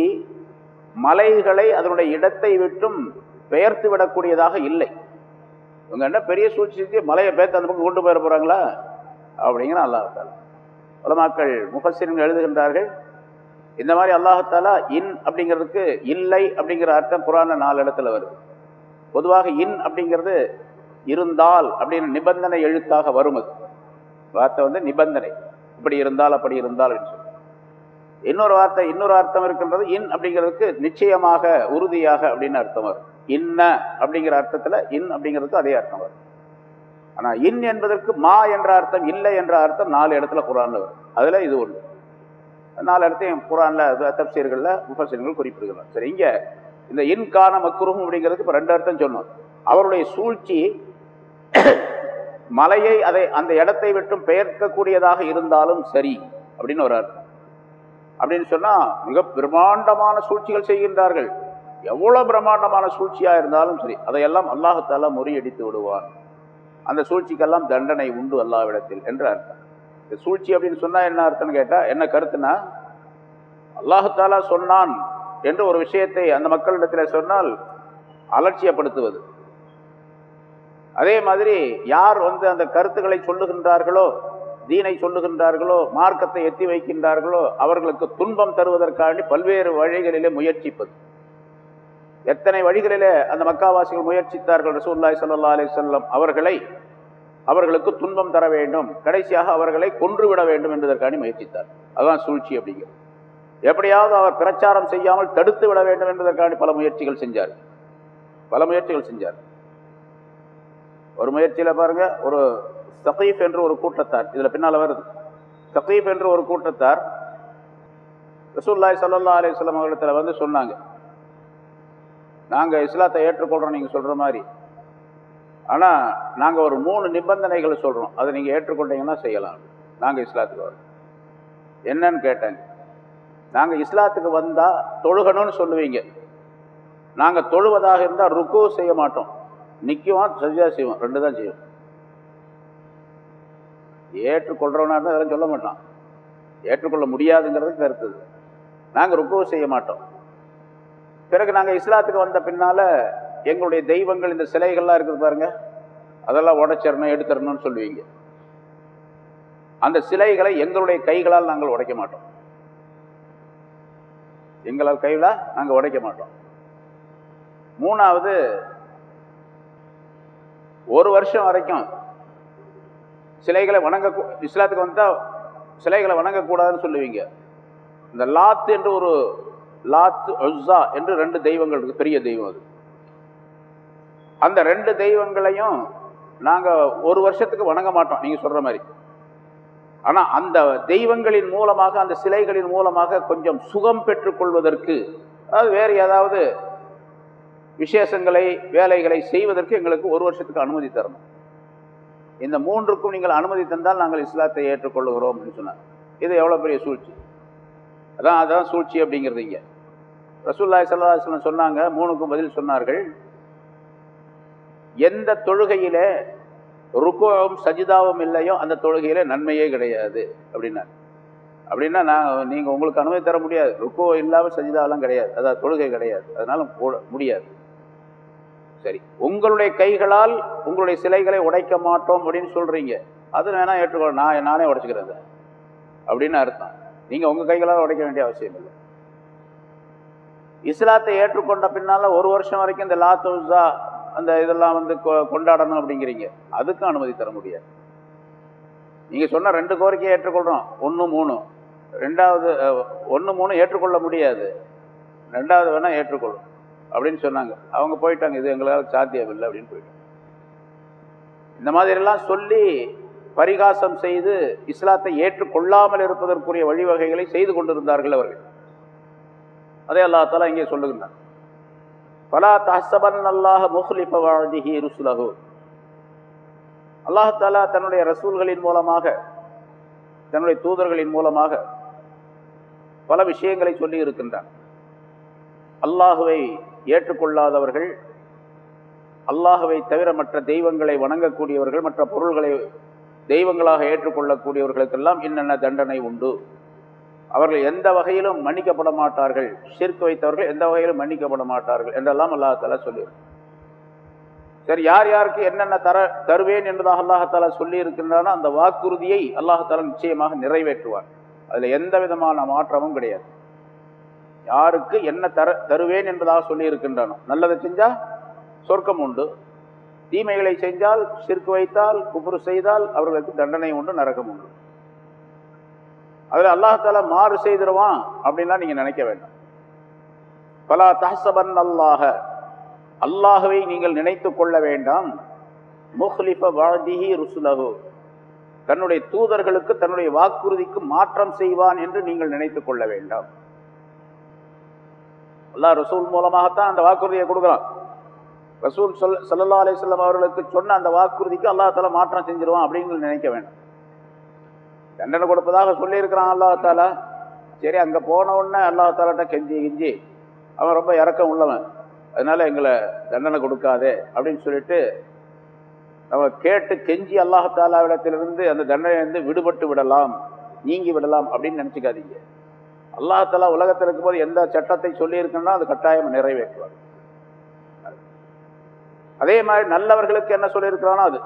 மலைகளை அதனுடைய இடத்தை விட்டும் பெயர்த்து விடக்கூடியதாக இல்லை. இவங்க என்ன பெரிய சூழ்ச்சி செஞ்சு மலையை பேர்த்து அந்த பக்கம் கொண்டு போயிட போறாங்களா? அப்படிங்கிற அல்லாஹால உலமாக்கள் முஃபசிரங்கள் எழுதுகின்றார்கள் இந்த மாதிரி அல்லாஹாலா இன் அப்படிங்கிறதுக்கு இல்லை அப்படிங்கிற அர்த்தம் புராண நாலு இடத்துல வருது. பொதுவாக இன் அப்படிங்கிறது இருந்தால் அப்படின்னு நிபந்தனை எழுத்தாக வரும் அது. வார்த்தை வந்து நிபந்தனை. இப்படி இருந்தால் அப்படி இருந்தால் என்று சொல்லி. இன்னொரு வார்த்தை இன்னொரு அர்த்தம் இருக்கின்றது இன் அப்படிங்கிறதுக்கு நிச்சயமாக உறுதியாக அப்படின்னு அர்த்தம் வரும். இன்ன அப்படிங்கிற அர்த்தத்தில் இன் அப்படிங்கிறதுக்கு அதே அர்த்தம் வரும். ஆனால் இன் என்பதற்கு மா என்ற அர்த்தம் இல்லை என்ற அர்த்தம் நாலு இடத்துல குரானில் வரும். அதில் இது ஒன்று நாலு இடத்தையும் குரானில் தப்சீர்களில் முஃபசீர்கள் குறிப்பிடுகிறார். சரி இங்கே இந்த இன் கான மக்குருகும் அப்படிங்கிறதுக்கு இப்போ ரெண்டு அர்த்தம் சொன்னோம். அவருடைய சூழ்ச்சி மலையை அதை அந்த இடத்தை விட்டும் பெயர்க்கக்கூடியதாக இருந்தாலும் சரி அப்படின்னு ஒரு அர்த்தம் அப்படின்னு சொன்னால் மிக பிரம்மாண்டமான சூழ்ச்சிகள் செய்கின்றார்கள். எவ்வளோ பிரம்மாண்டமான சூழ்ச்சியாக இருந்தாலும் சரி அதையெல்லாம் அல்லாஹத்தால முறியடித்து விடுவார். அந்த சூழ்ச்சிக்கெல்லாம் தண்டனை உண்டு அல்லாவிடத்தில் என்று அர்த்தம். இந்த சூழ்ச்சி அப்படின்னு சொன்னால் என்ன அர்த்தம்னு கேட்டால் என்ன கருத்துனா அல்லாஹத்தாலா சொன்னான் என்று ஒரு விஷயத்தை அந்த மக்களிடத்தில் சொன்னால் அலட்சியப்படுத்துவது. அதே மாதிரி யார் வந்து அந்த கருத்துக்களை சொல்லுகின்றார்களோ தீனை சொல்லுகின்றார்களோ மார்க்கத்தை எத்தி வைக்கின்றார்களோ அவர்களுக்கு துன்பம் தருவதற்காண்டி பல்வேறு வழிகளிலே முயற்சிப்பது. எத்தனை வழிகளிலே அந்த மக்காவாசிகள் முயற்சித்தார்கள் ரசூல்லாய் சல்லா அலி சொல்லம் அவர்களை அவர்களுக்கு துன்பம் தர வேண்டும் கடைசியாக அவர்களை கொன்றுவிட வேண்டும் என்பதற்காண்டி முயற்சித்தார். அதுதான் சூழ்ச்சி அப்படிங்கிறது. எப்படியாவது அவர் பிரச்சாரம் செய்யாமல் தடுத்து விட வேண்டும் என்பதற்காண்டி பல முயற்சிகள் செஞ்சார். பல முயற்சிகள் செஞ்சார். ஒரு முயற்சியில் பாருங்க ஒரு சகீஃப் என்று ஒரு கூட்டத்தார் இதுல பின்னால் வருது. சகீஃப் என்று ஒரு கூட்டத்தார் ரசூல்லாய் சல்லா அலிஸ்லாம் அவர்களிடத்தில் வந்து சொன்னாங்க. நாங்க இஸ்லாத்தை ஏற்றுக்கொள்றோம் நீங்க சொல்ற மாதிரி. ஆனா நாங்க ஒரு மூணு நிபந்தனைகள் சொல்றோம். அதை நீங்க ஏற்றுக்கொண்டீங்கன்னா செய்யலாம். நாங்க இஸ்லாத்துக்கு வரோம். என்னன்னு கேட்டாங்க நாங்க இஸ்லாத்துக்கு வந்தா தொழுகணும்னு சொல்லுவீங்க. நாங்க தொழுவதாக இருந்தால் ருக்கு செய்ய மாட்டோம். நிக்குவோம் சரியாக செய்வோம் ரெண்டு தான் செய்வோம் ஏற்றுக்கொள்றவனா இருந்தால் அதெல்லாம் சொல்ல மாட்டான். ஏற்றுக்கொள்ள முடியாதுங்கிறது கருத்து. நாங்கள் ரொம்பவும் செய்ய மாட்டோம். பிறகு நாங்கள் இஸ்லாத்துக்கு வந்த பின்னால எங்களுடைய தெய்வங்கள் இந்த சிலைகள்லாம் இருக்குது பாருங்க. அதெல்லாம் உடைச்சிடணும் எடுத்துடணும்னு சொல்லுவீங்க. அந்த சிலைகளை எங்களுடைய கைகளால் நாங்கள் உடைக்க மாட்டோம். எங்களால் கைகளால் நாங்கள் உடைக்க மாட்டோம். மூணாவது ஒரு வருஷம் வரைக்கும் சிலைகளை வணங்க இஸ்லாத்துக்கு வந்தால் சிலைகளை வணங்கக்கூடாதுன்னு சொல்லுவீங்க. இந்த லாத் என்று ஒரு லாத் ஒஸ்ஸா என்று ரெண்டு தெய்வங்கள் இருக்குது பெரிய தெய்வம் அது. அந்த ரெண்டு தெய்வங்களையும் நாங்கள் ஒரு வருஷத்துக்கு வணங்க மாட்டோம் நீங்கள் சொல்கிற மாதிரி. ஆனால் அந்த தெய்வங்களின் மூலமாக அந்த சிலைகளின் மூலமாக கொஞ்சம் சுகம் பெற்றுக்கொள்வதற்கு அதாவது வேறு ஏதாவது விசேஷங்களை வேலைகளை செய்வதற்கு எங்களுக்கு ஒரு வருஷத்துக்கு அனுமதி தரணும். இந்த மூன்றுக்கும் நீங்கள் அனுமதி தந்தால் நாங்கள் இஸ்லாத்தை ஏற்றுக்கொள்ளுகிறோம் அப்படின்னு சொன்னார். இது எவ்வளோ பெரிய சூழ்ச்சி? அதான் அதான் சூழ்ச்சி அப்படிங்கிறது இங்கே. ரசூல்லாய் சல்லாஹ் சொன்னாங்க மூணுக்கும் பதில் சொன்னார்கள். எந்த தொழுகையில ருக்கோவும் சஜிதாவும் இல்லையோ அந்த தொழுகையில் நன்மையே கிடையாது அப்படின்னா அப்படின்னா நான் நீங்கள் உங்களுக்கு அனுமதி தர முடியாது. ருக்கோ இல்லாமல் சஜிதாவெல்லாம் கிடையாது. அதாவது தொழுகை கிடையாது. அதனால முடியாது. சரி உங்களுடைய கைகளால் உங்களுடைய சிலைகளை உடைக்க மாட்டோம் அப்படின்னு சொல்றீங்க. அது வேணா ஏற்றுக்கொள்ள நான் நானே உடைச்சுக்கிறது. அப்படின்னு அர்த்தம். நீங்க உங்க கைகளால் உடைக்க வேண்டிய அவசியம் இல்லை. இஸ்லாத்தை ஏற்றுக்கொண்ட பின்னால ஒரு வருஷம் வரைக்கும் இந்த லாத்தூசா அந்த இதெல்லாம் வந்து கொண்டாடணும் அப்படிங்கிறீங்க. அதுக்கும் அனுமதி தர முடியாது. நீங்க சொன்ன ரெண்டு கோரிக்கையை ஏற்றுக்கொள்றோம். ஒன்று மூணு. ரெண்டாவது ஒன்று மூணு ஏற்றுக்கொள்ள முடியாது. ரெண்டாவது வேணா ஏற்றுக்கொள்ளும். அப்படின்னு சொன்னாங்க. அவங்க போயிட்டாங்க. இது எங்களால் சாத்தியம் இல்லை அப்படின்னு போயிட்டாங்க. இந்த மாதிரிலாம் சொல்லி பரிகாசம் செய்து இஸ்லாத்தை ஏற்றுக்கொள்ளாமல் இருப்பதற்குரிய வழிவகைகளை செய்து கொண்டிருந்தார்கள் அவர்கள். அதே அல்லா தாலா இங்கே சொல்லுகின்றார் பலா தஹசபன் அல்லாஹ் முஹ்லிஃப வாழ்திஹி ருசுலகு அல்லாஹாலா தன்னுடைய ரசூல்களின் மூலமாக தன்னுடைய தூதர்களின் மூலமாக பல விஷயங்களை சொல்லி இருக்கின்றான். அல்லாஹுவை ஏற்றுக்கொள்ளாதவர்கள் அல்லாஹுவை தவிர மற்ற தெய்வங்களை வணங்கக்கூடியவர்கள் மற்ற பொருள்களை தெய்வங்களாக ஏற்றுக்கொள்ளக்கூடியவர்களுக்கெல்லாம் என்னென்ன தண்டனை உண்டு? அவர்கள் எந்த வகையிலும் மன்னிக்கப்பட மாட்டார்கள். சீர்க்கு வைத்தவர்கள் எந்த வகையிலும் மன்னிக்கப்பட மாட்டார்கள் என்றெல்லாம் அல்லாஹால சொல்லியிருக்கும் சரி யார் யாருக்கு என்னென்ன தர தருவேன் என்பதாக அல்லாஹால சொல்லி இருக்கின்றானோ அந்த வாக்குறுதியை அல்லாஹால நிச்சயமாக நிறைவேற்றுவார். அதில் எந்த விதமான மாற்றமும் கிடையாது. யாருக்கு என்ன தர தருவேன் என்பதாக சொல்லியிருக்கின்றனோ? நல்லதை செஞ்சால் சொர்க்கம் உண்டு. தீமைகளை செஞ்சால் சிற்கு வைத்தால் குப்புறு செய்தால் அவர்களுக்கு தண்டனை உண்டு நரகம் உண்டு. அதில் அல்லாஹால மாறு செய்திருவான் அப்படின்லாம் நீங்க நினைக்க வேண்டாம். பலா தஹசபன் அல்லாஹ அல்லாஹுவை நீங்கள் நினைத்து கொள்ள வேண்டாம். முஹ்லிஃப வாழ்திஹி ருசுலகு தன்னுடைய தூதர்களுக்கு தன்னுடைய வாக்குறுதிக்கு மாற்றம் செய்வான் என்று நீங்கள் நினைத்து கொள்ள வேண்டாம். அல்லா ரசூல் மூலமாகத்தான் அந்த வாக்குறுதியை கொடுக்குறான். ரசூல் சொல் சல்லா அலிஸ்லாம் அவர்களுக்கு சொன்ன அந்த வாக்குறுதிக்கு அல்லா தால மாற்றம் செஞ்சிருவான் அப்படின்னு நினைக்க வேண்டாம். தண்டனை கொடுப்பதாக சொல்லியிருக்கிறான் அல்லா தாலா சரி அங்கே போன உடனே அல்லா தாலாட்ட கெஞ்சி கெஞ்சி அவன் ரொம்ப இறக்கம் உள்ளவன். அதனால் எங்களை தண்டனை கொடுக்காதே அப்படின்னு சொல்லிட்டு நம்ம கேட்டு கெஞ்சி அல்லாஹாலாவிடத்திலிருந்து அந்த தண்டனையிலிருந்து விடுபட்டு விடலாம் நீங்கி விடலாம் அப்படின்னு நினச்சிக்காதீங்க. அல்லாஹாலா உலகத்தில் இருக்கும்போது எந்த சட்டத்தை சொல்லியிருக்குன்னா அது கட்டாயம் நிறைவேற்றுவார். அதே மாதிரி நல்லவர்களுக்கு என்ன சொல்லியிருக்கிறானோ அது.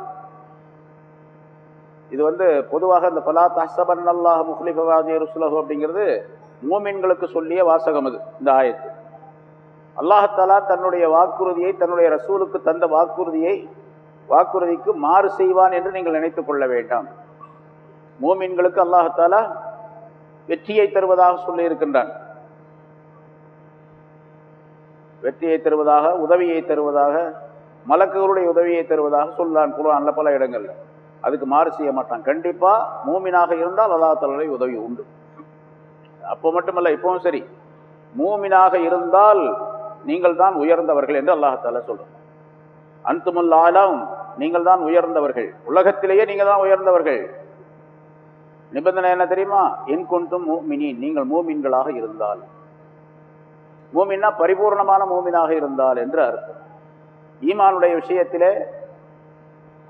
இது வந்து பொதுவாக இந்த பலா தஹசபன் அல்லாஹ் முஹ்லிபாதி ருசுலஹு அப்படிங்கிறது மூமின்களுக்கு சொல்லிய வாசகம் அது இந்த ஆயத்து. அல்லாஹத்தாலா தன்னுடைய வாக்குறுதியை தன்னுடைய ரசூலுக்கு தந்த வாக்குறுதியை வாக்குறுதிக்கு மாறு செய்வான் என்று நீங்கள் நினைத்துக் கொள்ள வேண்டாம். மூமின்களுக்கு அல்லாஹாலா வெற்றியை தருவதாக சொல்லி இருக்கின்றான் வெற்றியை தருவதாக உதவியை தருவதாக மலக்குகளுடைய உதவியை தருவதாக சொல்லான் குரான்ல பல இடங்கள்ல. அதுக்கு மாறு செய்ய மாட்டான். கண்டிப்பா மூமினாக இருந்தால் அல்லாஹாலுடைய உதவி உண்டு. அப்போ மட்டுமல்ல இப்பவும் சரி. மூமினாக இருந்தால் நீங்கள் தான் உயர்ந்தவர்கள் என்று அல்லாஹால சொல்றோம் அந்துமுல் நீங்கள் தான் உயர்ந்தவர்கள். உலகத்திலேயே நீங்கள் தான் உயர்ந்தவர்கள். நிபந்தனை என்ன தெரியுமா? என் கொண்டும் மூமினி நீங்கள் மூமின்களாக இருந்தால். மூமின்னா பரிபூர்ணமான மூமினாக இருந்தால் என்று அர்த்தம். ஈமானுடைய விஷயத்திலே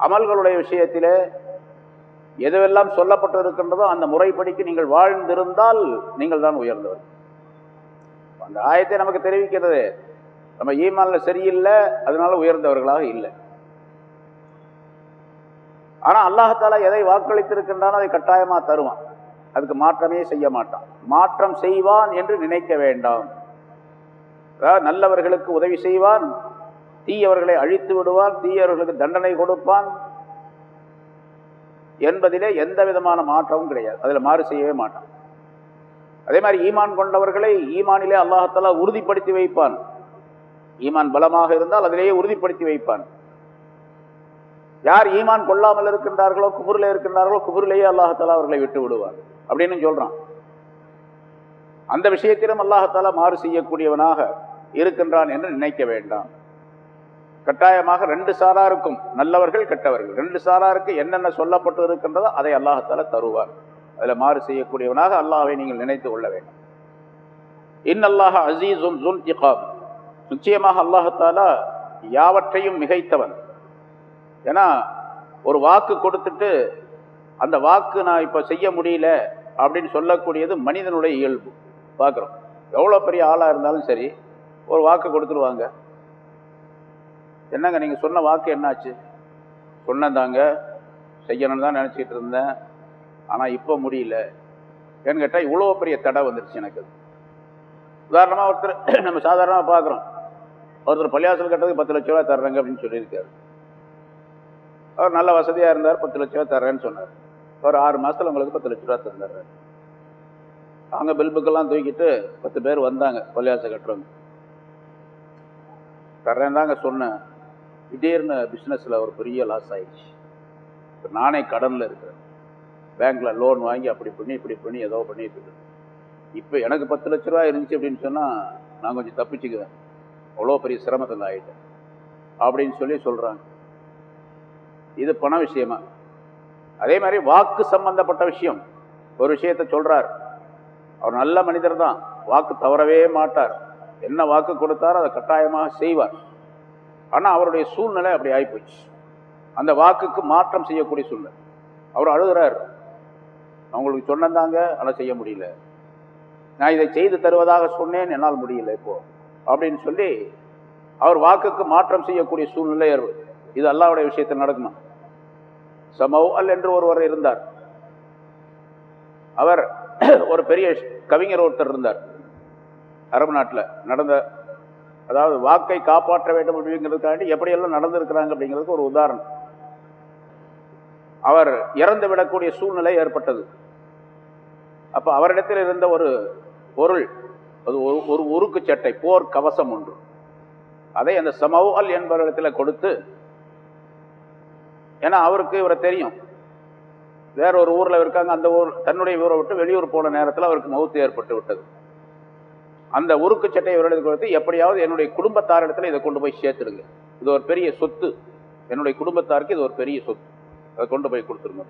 அமல்களுடைய விஷயத்திலே எதுவெல்லாம் சொல்லப்பட்டிருக்கின்றதோ அந்த முறைப்படிக்கு நீங்கள் வாழ்ந்திருந்தால் நீங்கள் தான் உயர்ந்தவர். அந்த ஆயத்தை நமக்கு தெரிவிக்கிறது. நம்ம ஈமான்ல சரியில்லை அதனால உயர்ந்தவர்களாக இல்லை. ஆனால் அல்லாஹால எதை வாக்களித்திருக்கின்றானோ அதை கட்டாயமாக தருவான். அதுக்கு மாற்றமே செய்ய மாட்டான். மாற்றம் செய்வான் என்று நினைக்க வேண்டாம். நல்லவர்களுக்கு உதவி செய்வான். தீயவர்களை அழித்து விடுவான். தீயவர்களுக்கு தண்டனை கொடுப்பான். என்பதிலே எந்த விதமான மாற்றமும் கிடையாது. அதில் மாறு செய்யவே மாட்டான். அதே மாதிரி ஈமான் கொண்டவர்களை ஈமானிலே அல்லாஹாலா உறுதிப்படுத்தி வைப்பான். ஈமான் பலமாக இருந்தால் அதிலேயே உறுதிப்படுத்தி வைப்பான். யார் ஈமான் கொள்ளாமல் இருக்கின்றார்களோ குபுரில் இருக்கின்றார்களோ குபுரிலேயே அல்லாஹாலா அவர்களை விட்டு விடுவார். அப்படின்னு சொல்றான். அந்த விஷயத்திலும் அல்லாஹாலா மாறு செய்யக்கூடியவனாக இருக்கின்றான் என்று நினைக்க வேண்டாம். கட்டாயமாக ரெண்டு சாராருக்கும் நல்லவர்கள் கெட்டவர்கள். ரெண்டு சாராருக்கு என்னென்ன சொல்லப்பட்டு இருக்கின்றதோ அதை அல்லாஹால தருவார். அதில் மாறு செய்யக்கூடியவனாக அல்லாஹை நீங்கள் நினைத்து கொள்ள வேண்டும். இன்னல்லாஹ அசீசும் ஜுன் நிச்சயமாக அல்லாஹாலா யாவற்றையும் மிகைத்தவன். ஏன்னா ஒரு வாக்கு கொடுத்துட்டு அந்த வாக்கு நான் இப்போ செய்ய முடியல அப்படின்னு சொல்லக்கூடியது மனிதனுடைய இயல்பு. பார்க்குறோம் எவ்வளோ பெரிய ஆளாக இருந்தாலும் சரி ஒரு வாக்கு கொடுத்துருவாங்க. என்னங்க நீங்கள் சொன்ன வாக்கு என்னாச்சு? சொன்னதாங்க செய்யணும்னு தான் நினச்சிக்கிட்டு இருந்தேன். ஆனால் இப்போ முடியல. ஏன்னு கேட்டால் இவ்வளோ பெரிய தடை வந்துருச்சு எனக்கு. உதாரணமாக ஒருத்தர் நம்ம சாதாரணமாக பார்க்குறோம் ஒருத்தர் பள்ளியாசல் கட்டுறதுக்கு பத்து லட்ச ரூபா தர்றேங்க அப்படின்னு சொல்லியிருக்காரு. அவர் நல்ல வசதியாக இருந்தார் பத்து லட்ச ரூபா தர்றேன்னு சொன்னார். ஒரு ஆறு மாதத்தில் உங்களுக்கு பத்து லட்ச ரூபா தந்துடுறாரு அவங்க பில்புக்கெல்லாம் தூக்கிட்டு பத்து பேர் வந்தாங்க கொல்லியாசை கட்டுறவங்க. தர்றேன் தாங்க சொன்னேன். திடீர்னு பிஸ்னஸில் ஒரு பெரிய லாஸ் ஆயிடுச்சு. இப்போ நானே கடனில் இருக்கிறேன். பேங்க்கில் லோன் வாங்கி அப்படி பண்ணி இப்படி பண்ணி ஏதோ பண்ணிட்டு இருக்கேன். இப்போ எனக்கு பத்து லட்ச ரூபா இருந்துச்சு அப்படின்னு சொன்னால் நான் கொஞ்சம் தப்பிச்சுக்குவேன். அவ்வளோ பெரிய சிரமத்தில் ஆகிட்டேன் அப்படின்னு சொல்லி சொல்கிறாங்க இது பண விஷயமா? அதே மாதிரி வாக்கு சம்பந்தப்பட்ட விஷயம். ஒரு விஷயத்த சொல்கிறார் அவர் நல்ல மனிதர் தான். வாக்கு தவறவே மாட்டார். என்ன வாக்கு கொடுத்தாரோ அதை கட்டாயமாக செய்வார். ஆனால் அவருடைய சூழ்நிலை அப்படி ஆகிப்போச்சு அந்த வாக்குக்கு மாற்றம் செய்யக்கூடிய சூழ்நிலை. அவர் அழுகிறார். அவங்களுக்கு சொன்னதாங்க ஆனால் செய்ய முடியல. நான் இதை செய்து தருவதாக சொன்னேன் என்னால் முடியல இப்போ அப்படின்னு சொல்லி அவர் வாக்குக்கு மாற்றம் செய்யக்கூடிய சூழ்நிலை இது அல்லாவுடைய விஷயத்தில் நடக்குமா? சமவ் அல் என்று ஒருவர் இருந்தார். அவர் ஒரு பெரிய கவிஞர் ஒருத்தர் இருந்தார். அரபு நாட்டில் நடந்த அதாவது வாக்கை காப்பாற்ற வேண்டும் அப்படிங்கிறதுக்காண்டி எப்படியெல்லாம் நடந்திருக்கிறாங்க அப்படிங்கிறதுக்கு ஒரு உதாரணம். அவர் இறந்து விடக்கூடிய சூழ்நிலை ஏற்பட்டது. அப்போ அவரிடத்தில் இருந்த ஒரு பொருள் அது ஒரு ஒரு உருக்கு சட்டை போர் கவசம் ஒன்று. அதை அந்த சமவல் என்பவரிடத்தில் கொடுத்து ஏன்னா அவருக்கு இவரை தெரியும். வேற ஒரு ஊரில் இருக்காங்க அந்த ஊர் தன்னுடைய ஊரை விட்டு வெளியூர் போன நேரத்தில் அவருக்கு மௌத்து ஏற்பட்டு விட்டது. அந்த உருக்கு சட்டை இவரது கொடுத்து எப்படியாவது என்னுடைய குடும்பத்தாரிடத்தில் இதை கொண்டு போய் சேர்த்துடுங்க. இது ஒரு பெரிய சொத்து. என்னுடைய குடும்பத்தாருக்கு இது ஒரு பெரிய சொத்து. அதை கொண்டு போய் கொடுத்துருங்க.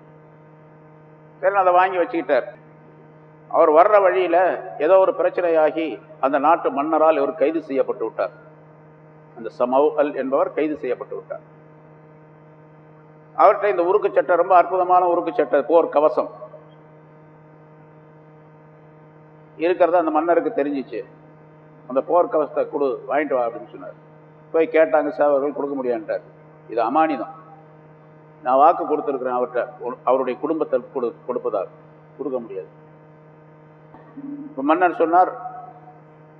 சரி அதை வாங்கி வச்சுக்கிட்டார். அவர் வர்ற வழியில் ஏதோ ஒரு பிரச்சனையாகி அந்த நாட்டு மன்னரால் இவர் கைது செய்யப்பட்டு விட்டார். அந்த சமவ் அல் என்பவர் கைது செய்யப்பட்டு விட்டார். அவர்கிட்ட இந்த உருக்கு சட்டை ரொம்ப அற்புதமான உருக்கு சட்டை போர் கவசம். இருக்கிறத அந்த மன்னருக்கு தெரிஞ்சிச்சு. அந்த போர் கவசத்தை கொடு வாங்கிட்டு வா அப்படின்னு சொன்னார். போய் கேட்டாங்க சார் அவர்கள் கொடுக்க முடியான்ட்டார் இது அமானிதம். நான் வாக்கு கொடுத்துருக்குறேன் அவர்கிட்ட. அவருடைய குடும்பத்தை கொடு கொடுப்பதால். கொடுக்க முடியாது. இப்போ மன்னர் சொன்னார்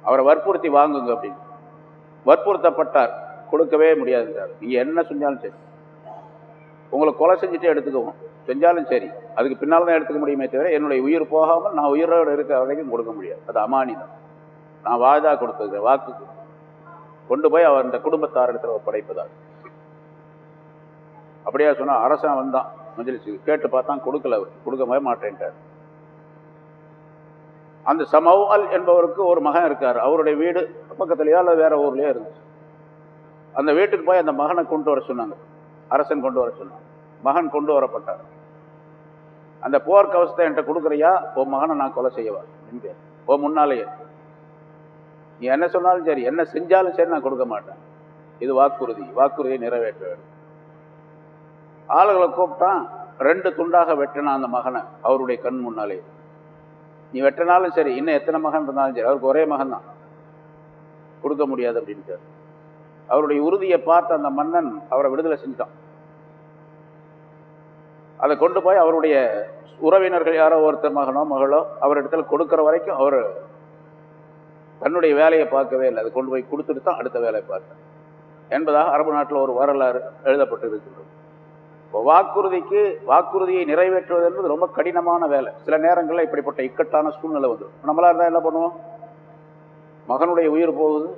அவரை வற்புறுத்தி வாங்குங்க அப்படின்னு. வற்புறுத்தப்பட்டார். கொடுக்கவே முடியாது நீங்கள் என்ன செஞ்சாலும் சரி. உங்களை கொலை செஞ்சுட்டே எடுத்துக்குவோம். செஞ்சாலும் சரி. அதுக்கு பின்னால் தான் எடுத்துக்க முடியுமே தவிர என்னுடைய உயிர் போகாமல் நான் உயிரோடு இருக்கிற வரைக்கும் கொடுக்க முடியாது. அது அமானிதம். நான் வாதா கொடுத்தது வாக்கு கொண்டு போய் அவர் அந்த குடும்பத்தாரிடத்தில் படைப்பதாக அப்படியா சொன்னா அரசன் வந்தான். மஜிலிஸுக்கு கேட்டு பார்த்தா கொடுக்கல அவர். கொடுக்கவே மாட்டேன்ட்டார். அந்த சமவால் என்பவருக்கு ஒரு மகன் இருக்கார். அவருடைய வீடு பக்கத்துலயோ அல்லது வேற ஊர்லேயோ இருந்துச்சு. அந்த வீட்டுக்கு போய் அந்த மகனை கொண்டு வர சொன்னாங்க. அரசன் கொண்டு வர சொன்னான். மகன் கொண்டு வரப்பட்டார். அந்த போர் கவசத்தை என்கிட்ட கொடுக்குறியா? உன் மகனை நான் கொலை செய்யவா எங்க ஓ முன்னாலேயே. நீ என்ன சொன்னாலும் சரி என்ன செஞ்சாலும் சரி நான் கொடுக்க மாட்டேன். இது வாக்குறுதி. வாக்குறுதியை நிறைவேற்ற வேண்டும். ஆளுகளை கூப்பிட்டான். ரெண்டு துண்டாக வெட்டினான் அந்த மகனை அவருடைய கண் முன்னாலே. நீ வெட்டினாலும் சரி இன்னும் எத்தனை மகன் இருந்தாலும் சரி அவருக்கு ஒரே மகன் தான் கொடுக்க முடியாது அப்படின்ட்டு அவருடைய உறுதியை பார்த்து அந்த மன்னன் அவரை விடுதலை செஞ்சிட்டான். அதை கொண்டு போய் அவருடைய உறவினர்கள் யாரோ ஒருத்தர் மகனோ மகளோ அவரிடத்துல கொடுக்கிற வரைக்கும் அவர் தன்னுடைய வேலையை பார்க்கவே இல்லை. அதை கொண்டு போய் கொடுத்துட்டு தான் அடுத்த வேலையை பார்த்தேன் என்பதாக அரபு நாட்டில் ஒரு வரலாறு எழுதப்பட்டு இருக்கின்றது இப்போ வாக்குறுதிக்கு வாக்குறுதியை நிறைவேற்றுவது என்பது ரொம்ப கடினமான வேலை. சில நேரங்களில் இப்படிப்பட்ட இக்கட்டான சூழ்நிலை வந்துடும். நம்மளா இருந்தால் என்ன பண்ணுவோம்? மகனுடைய உயிர் போகுது.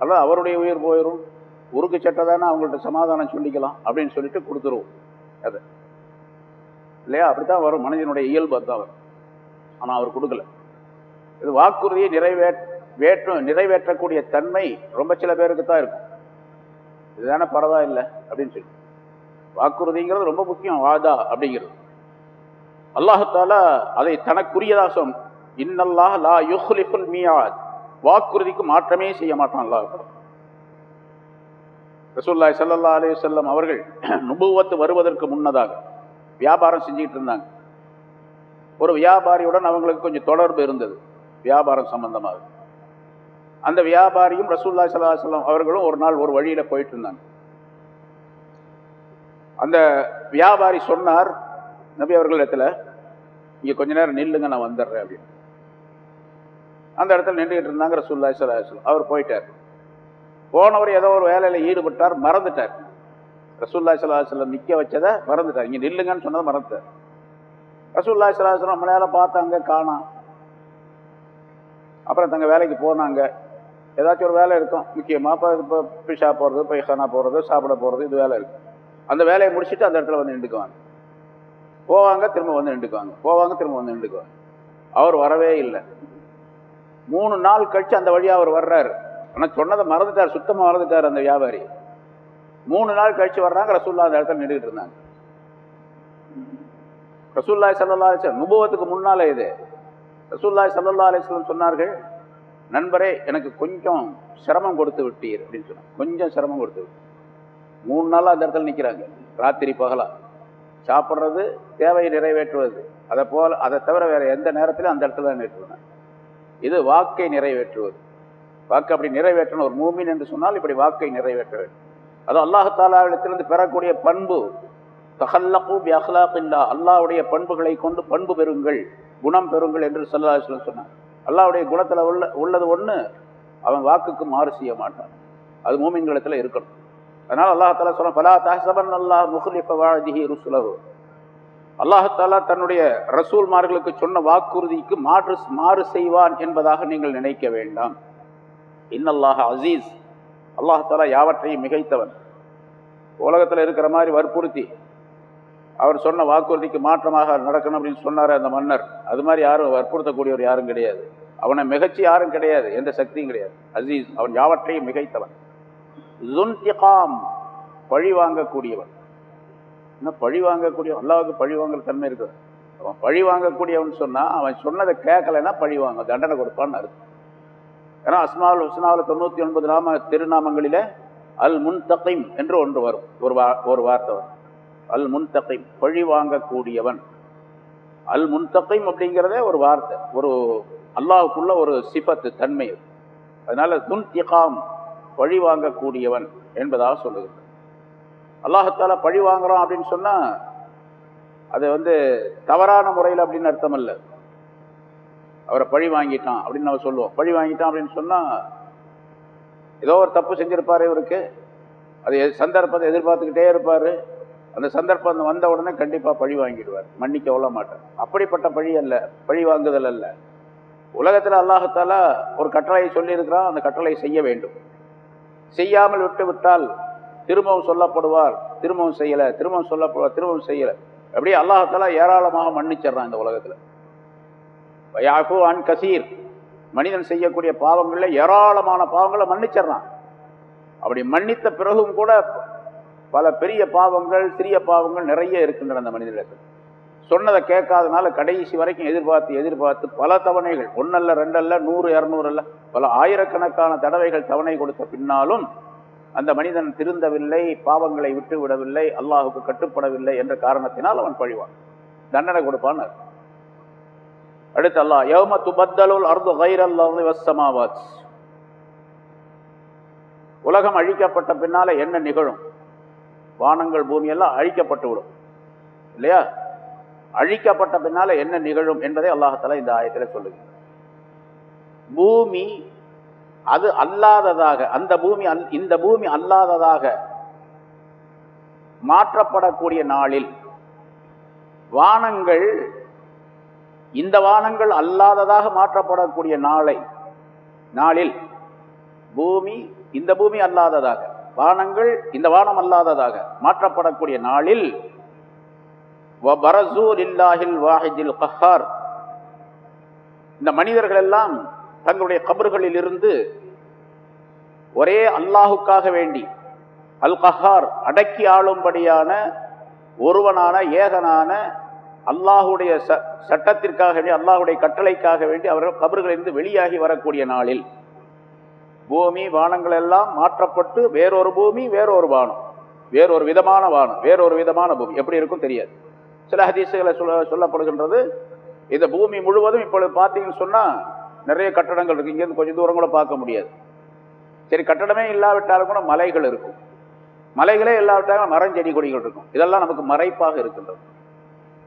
அல்லது அவருடைய உயிர் போயிடும் உருக்கு சட்டை தானே அவங்கள்ட்ட சமாதானம் சொல்லிக்கலாம் அப்படின்னு சொல்லிட்டு கொடுத்துருவோம். அது. இல்லையா? அப்படித்தான் வரும். மனிதனுடைய இயல்பு அதுதான் வரும். ஆனால் அவர் கொடுக்கல. இது வாக்குறுதியை நிறைவே வேற்றும் நிறைவேற்றக்கூடிய தன்மை ரொம்ப சில பேருக்கு தான் இருக்கும். இதுதானே பரவாயில்லை அப்படின்னு சொல்லி. வாக்குறுதிங்கிறது ரொம்ப முக்கியம். வாதா அப்படிங்கிறது. அல்லாஹால அதை தனக்குரியதாக சொன்ன இன்னல்லாஹ் லா யுஹ்லிஃபுல் மியாத். வாக்குறுதிக்கு மாற்றமே செய்ய மாட்டான் அல்லாஹ் ரசூல்லாய் சல்லா அலி செல்லம் அவர்கள் நுபுவத்து வருவதற்கு முன்னதாக வியாபாரம் செஞ்சுக்கிட்டு இருந்தாங்க. ஒரு வியாபாரியுடன் அவங்களுக்கு கொஞ்சம் தொடர்பு இருந்தது வியாபாரம் சம்பந்தமாக. அந்த வியாபாரியும் ரசூல்லா சல்லா சொல்லம் அவர்களும் ஒரு நாள் ஒரு வழியில போயிட்டு இருந்தாங்க. அந்த வியாபாரி சொன்னார் நபி அவர்கள் இடத்துல இங்கே கொஞ்ச நேரம் நில்லுங்க நான் வந்துடுறேன் அப்படின்னு. அந்த இடத்துல நின்றுகிட்டு இருந்தாங்க ரசூல்லா சல்லா சொல்லம் அவர் போயிட்டார். போனவர் ஏதோ ஒரு வேலையில் ஈடுபட்டார் மறந்துட்டார். ரசூல்லா சலாஹலம் நிற்க வச்சதை மறந்துட்டார். இங்கே நில்லுங்கன்னு சொன்னதை மறந்துட்டார். ரசூல்லா சலாஹலம் நம்ம நேரம் பார்த்தாங்க காணாம். அப்புறம் தங்க வேலைக்கு போனாங்க. ஏதாச்சும் ஒரு வேலை இருக்கும். முக்கியமாக இப்போ இப்போ பிஷா போகிறது பைசானா போகிறது சாப்பிட போகிறது இது வேலை இருக்கும் அந்த வேலையை முடிச்சுட்டு அந்த இடத்துல வந்து நின்றுக்குவாங்க. போவாங்க திரும்ப வந்து நின்றுக்குவாங்க. போவாங்க திரும்ப வந்து நின்றுக்குவாங்க. அவர் வரவே இல்லை. மூணு நாள் கழிச்சு அந்த வழியாக அவர் வர்றாரு. ஆனால் சொன்னதை மறந்துட்டார் சுத்தமாக மறந்துட்டார் அந்த வியாபாரி. மூணு நாள் கழிச்சு வர்றாங்க ரசூல்லா அந்த இடத்துல நின்றுட்டு இருந்தாங்க. ரசூல்லாய் சல்லா அலிஸ்லாம் நுபவத்துக்கு முன்னாலே இது. ரசூல்லாய் சல்லா அலிஸ்லாம் சொன்னார்கள் நண்பரே எனக்கு கொஞ்சம் சிரமம் கொடுத்து விட்டீர் அப்படின்னு சொன்னாங்க. கொஞ்சம் சிரமம் கொடுத்து விட்டு மூணு நாளாக அந்த இடத்துல நிற்கிறாங்க ராத்திரி பகலாக சாப்பிட்றது தேவையை நிறைவேற்றுவது. அதை போல் அதை தவிர வேறு எந்த நேரத்திலும் அந்த இடத்துல தான் நிறுத்துவேன் இது வாக்கை நிறைவேற்றுவது. வாக்கு அப்படி நிறைவேற்றணும் ஒரு மூமின் என்று சொன்னால் இப்படி வாக்கை நிறைவேற்ற வேண்டும். அது அல்லாஹாலாவிடத்திலிருந்து பெறக்கூடிய பண்பு. தஹல்லகு பி அஹ்லாக்கில்லா அல்லாவுடைய பண்புகளை கொண்டு பண்பு பெறுங்கள் குணம் பெறுங்கள் என்று சல்லாஹ் சொன்னார் அல்லாவுடைய குணத்தில் உள்ள உள்ளது ஒன்று அவன் வாக்குக்கு மாறு செய்ய மாட்டான். அது மூமின்களத்தில் இருக்கணும். அதனால் அல்லாஹாலா சொல்ல பலா தஹசபன் அல்லாஹ் முஹ்லிஃப வாழதிஹி ருசுலகு அல்லாஹாலா தன்னுடைய ரசூல்மார்களுக்கு சொன்ன வாக்குறுதிக்கு மாற்று மாறு செய்வான் என்பதாக நீங்கள் நினைக்க வேண்டாம். இன்னல்லாஹ் அசீஸ். அல்லாஹாலா யாவற்றையும் மிகைத்தவன். உலகத்தில் இருக்கிற மாதிரி வற்புறுத்தி அவர் சொன்ன வாக்குறுதிக்கு மாற்றமாக நடக்கணும் அப்படின்னு சொன்னார் அந்த மன்னர். அது மாதிரி யாரும் வற்புறுத்தக்கூடியவர் யாரும் கிடையாது. அவனை மிகச்சி யாரும் கிடையாது எந்த சக்தியும் கிடையாது. அசீஸ் அவன் யாவற்றையும் மிகைத்தவன். ஜுன்திகாம் பழி வாங்கக்கூடியவன். என்ன பழி வாங்கக்கூடிய அல்லாவுக்கு பழி வாங்குற தன்மை இருக்குது. அவன் பழி வாங்கக்கூடியவன் சொன்னால் அவன் சொன்னதை கேட்கலைன்னா பழி வாங்க தண்டனை கொடுப்பான்னு அர்த்தம். ஏன்னா அஸ்மால் ஹுஸ்னாவில் தொண்ணூற்றி ஒன்பது நாம திருநாமங்களில் அல் முன்தகைம் என்று ஒன்று வரும். ஒரு வா ஒரு வார்த்தை வரும். அல் முன்தகைம் பழி வாங்கக்கூடியவன். அல் முன்தகைம் அப்படிங்கிறதே ஒரு வார்த்தை ஒரு அல்லாஹுக்குள்ள ஒரு சிபத்து தன்மை. அதனால துன்திகாம் பழி வாங்கக்கூடியவன் என்பதாக சொல்லுகிறது. அல்லாஹத்தால பழி வாங்குறோம் அப்படின்னு சொன்னால் அது வந்து தவறான முறையில் அப்படின்னு அர்த்தம் அல்ல. அவரை பழி வாங்கிட்டான் அப்படின்னு நம்ம சொல்லுவோம். பழி வாங்கிட்டான் அப்படின்னு சொன்னா ஏதோ ஒரு தப்பு செஞ்சிருப்பாரு இவருக்கு. அது சந்தர்ப்பத்தை எதிர்பார்த்துக்கிட்டே இருப்பாரு. அந்த சந்தர்ப்பம் வந்த உடனே கண்டிப்பா பழி வாங்கிடுவார். மன்னிக்க விட மாட்டார். அப்படிப்பட்ட பழி அல்ல. பழி வாங்குதல் அல்ல. உலகத்தில் அல்லாஹத்தால ஒரு கட்டளையை சொல்லியிருக்கிறான். அந்த கட்டளை செய்ய வேண்டும். செய்யாமல் விட்டு விட்டால் திரும்பவும் சொல்லப்படுவார். திரும்பவும் செய்யலை. திரும்பவும் சொல்லப்படுவார். திரும்பவும் செய்யலை. அப்படியே அல்லாஹத்தால ஏராளமாக மன்னிச்சிடுறான் இந்த உலகத்தில். யாகு அன் கசீர். மனிதன் செய்யக்கூடிய பாவங்களில் ஏராளமான பாவங்களை மன்னிச்சிடுறான். அப்படி மன்னித்த பிறகும் கூட பல பெரிய பாவங்கள் சிறிய பாவங்கள் நிறைய இருக்கின்றன அந்த மனிதர்களுக்கு. சொன்னதை கேட்காதனால கடைசி வரைக்கும் எதிர்பார்த்து எதிர்பார்த்து பல தவணைகள். ஒன்னல்ல ரெண்டல்ல நூறு இரநூறு அல்ல பல ஆயிரக்கணக்கான தடவைகள் தவணை கொடுத்த பின்னாலும் அந்த மனிதன் திருந்தவில்லை பாவங்களை விட்டு விடவில்லை அல்லாஹுக்கு கட்டுப்படவில்லை என்ற காரணத்தினால் அவன் பழிவான். தண்டனை கொடுப்பான் அடுத்து அல்லா யௌம துபத்தலுல் அர்து கைரல்லாஹு வஸ்ஸமாவாத் உலகம் அழிக்கப்பட்ட பின்னால என்ன நிகழும்? வானங்கள் பூமி எல்லாம் அழிக்கப்பட்டு விடும். இல்லையா? அழிக்கப்பட்ட பின்னால என்ன நிகழும் என்பதை அல்லாஹால இந்த ஆயத்தில் சொல்லுங்க பூமி அது அல்லாததாக அந்த பூமி அல்- இந்த பூமி அல்லாததாக மாற்றப்படக்கூடிய நாளில் வானங்கள் இந்த வானங்கள் அல்லாததாக மாற்றப்படக்கூடிய நாளை நாளில் பூமி இந்த பூமி அல்லாததாக வானங்கள் இந்த வானம் அல்லாததாக மாற்றப்படக்கூடிய நாளில் வாஹிதில் கஹார். இந்த மனிதர்கள் எல்லாம் தங்களுடைய கபர்களில் இருந்து ஒரே அல்லாஹுக்காக வேண்டி அல் கஹார் அடக்கி ஆளும்படியான ஒருவனான ஏகனான அல்லாஹுடைய ச- சட்டத்திற்காக வேண்டி அல்லாஹுடைய கட்டளைக்காக வேண்டி அவர்கள் கபர்களிலிருந்து வெளியாகி வரக்கூடிய நாளில் பூமி வானங்கள் எல்லாம் மாற்றப்பட்டு வேறொரு பூமி வேறொரு வானம். வேறொரு விதமான வானம் வேறொரு விதமான பூமி. எப்படி இருக்கும் தெரியாது. சில ஹதீசுகளை சொல்ல சொல்லப்படுகின்றது இந்த பூமி முழுவதும் இப்பொழுது பார்த்தீங்கன்னு சொன்னால் நிறைய கட்டடங்கள் இருக்குது இங்கேருந்து கொஞ்சம் தூரம் கூட பார்க்க முடியாது. சரி கட்டடமே இல்லாவிட்டாலும் கூட மலைகள் இருக்கும். மலைகளே இல்லாவிட்டாலும் மரம் செடி கொடிகள் இருக்கும். இதெல்லாம் நமக்கு மறைப்பாக இருக்கின்றது.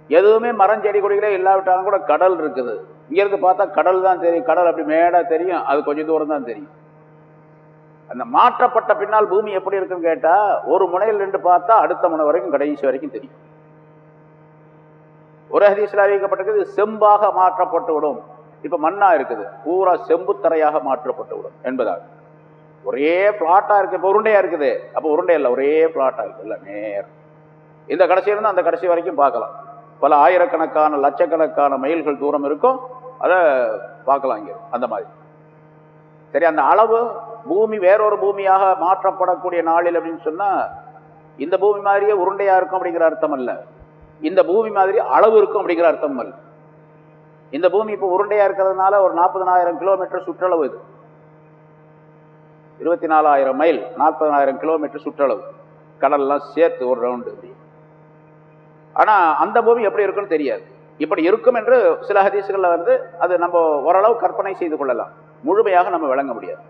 எதுவுமே மரம் செடி கொடிகளே இல்லாவிட்டாலும் கூட கடல் இருக்குது. இங்கிருந்து பார்த்தா கடல் தான் தெரியும். கடல் அப்படி மேடாக தெரியும். அது கொஞ்சம் தூரம் தான் தெரியும். அந்த மாற்றப்பட்ட பின்னால் பூமி எப்படி இருக்குன்னு கேட்டா ஒரு முனையில் நின்று பார்த்தா அடுத்த முனை வரைக்கும் கடைசி வரைக்கும் தெரியும். ஒரு ஹதீஸில் அறிவிக்கப்பட்டிருக்குது செம்பாக மாற்றப்பட்டு விடும். இப்போ மண்ணா இருக்குது. பூரா செம்புத்தரையாக மாற்றப்பட்டு விடும் என்பதாக ஒரே பிளாட்டா இருக்கு. இப்போ உருண்டையா இருக்குது. அப்போ உருண்டை இல்ல ஒரே பிளாட்டா இருக்கு. இல்லை நேர். இந்த கடைசியிலேருந்து அந்த கடைசி வரைக்கும் பார்க்கலாம். பல ஆயிரக்கணக்கான லட்சக்கணக்கான மைல்கள் தூரம் இருக்கும். அதை பார்க்கலாம் இங்கே அந்த மாதிரி. சரி அந்த அளவு பூமி வேறொரு பூமியாக மாற்றப்படக்கூடிய நாளில் அப்படின்னு சொன்னா இந்த பூமி மாதிரியே உருண்டையா இருக்கும் அப்படிங்கிற அர்த்தம் அல்ல. இந்த பூமி மாதிரி அளவு இருக்கும் அப்படிங்கிற அர்த்தம் அல்ல. இந்த பூமி இப்போ உருண்டையா இருக்கிறதுனால ஒரு நாற்பதனாயிரம் கிலோமீட்டர் சுற்றளவு இது. இருபத்தி நாலாயிரம் மைல் நாற்பதனாயிரம் கிலோமீட்டர் சுற்றளவு. கடல்லாம் சேர்த்து ஒரு ரவுண்டு ஆனால் ஆனா அந்த பூமி எப்படி இருக்குன்னு தெரியாது. இப்படி இருக்கும் என்று சில ஹதீசுகளில் வந்து அது நம்ம ஓரளவு கற்பனை செய்து கொள்ளலாம். முழுமையாக நம்ம விளங்க முடியாது.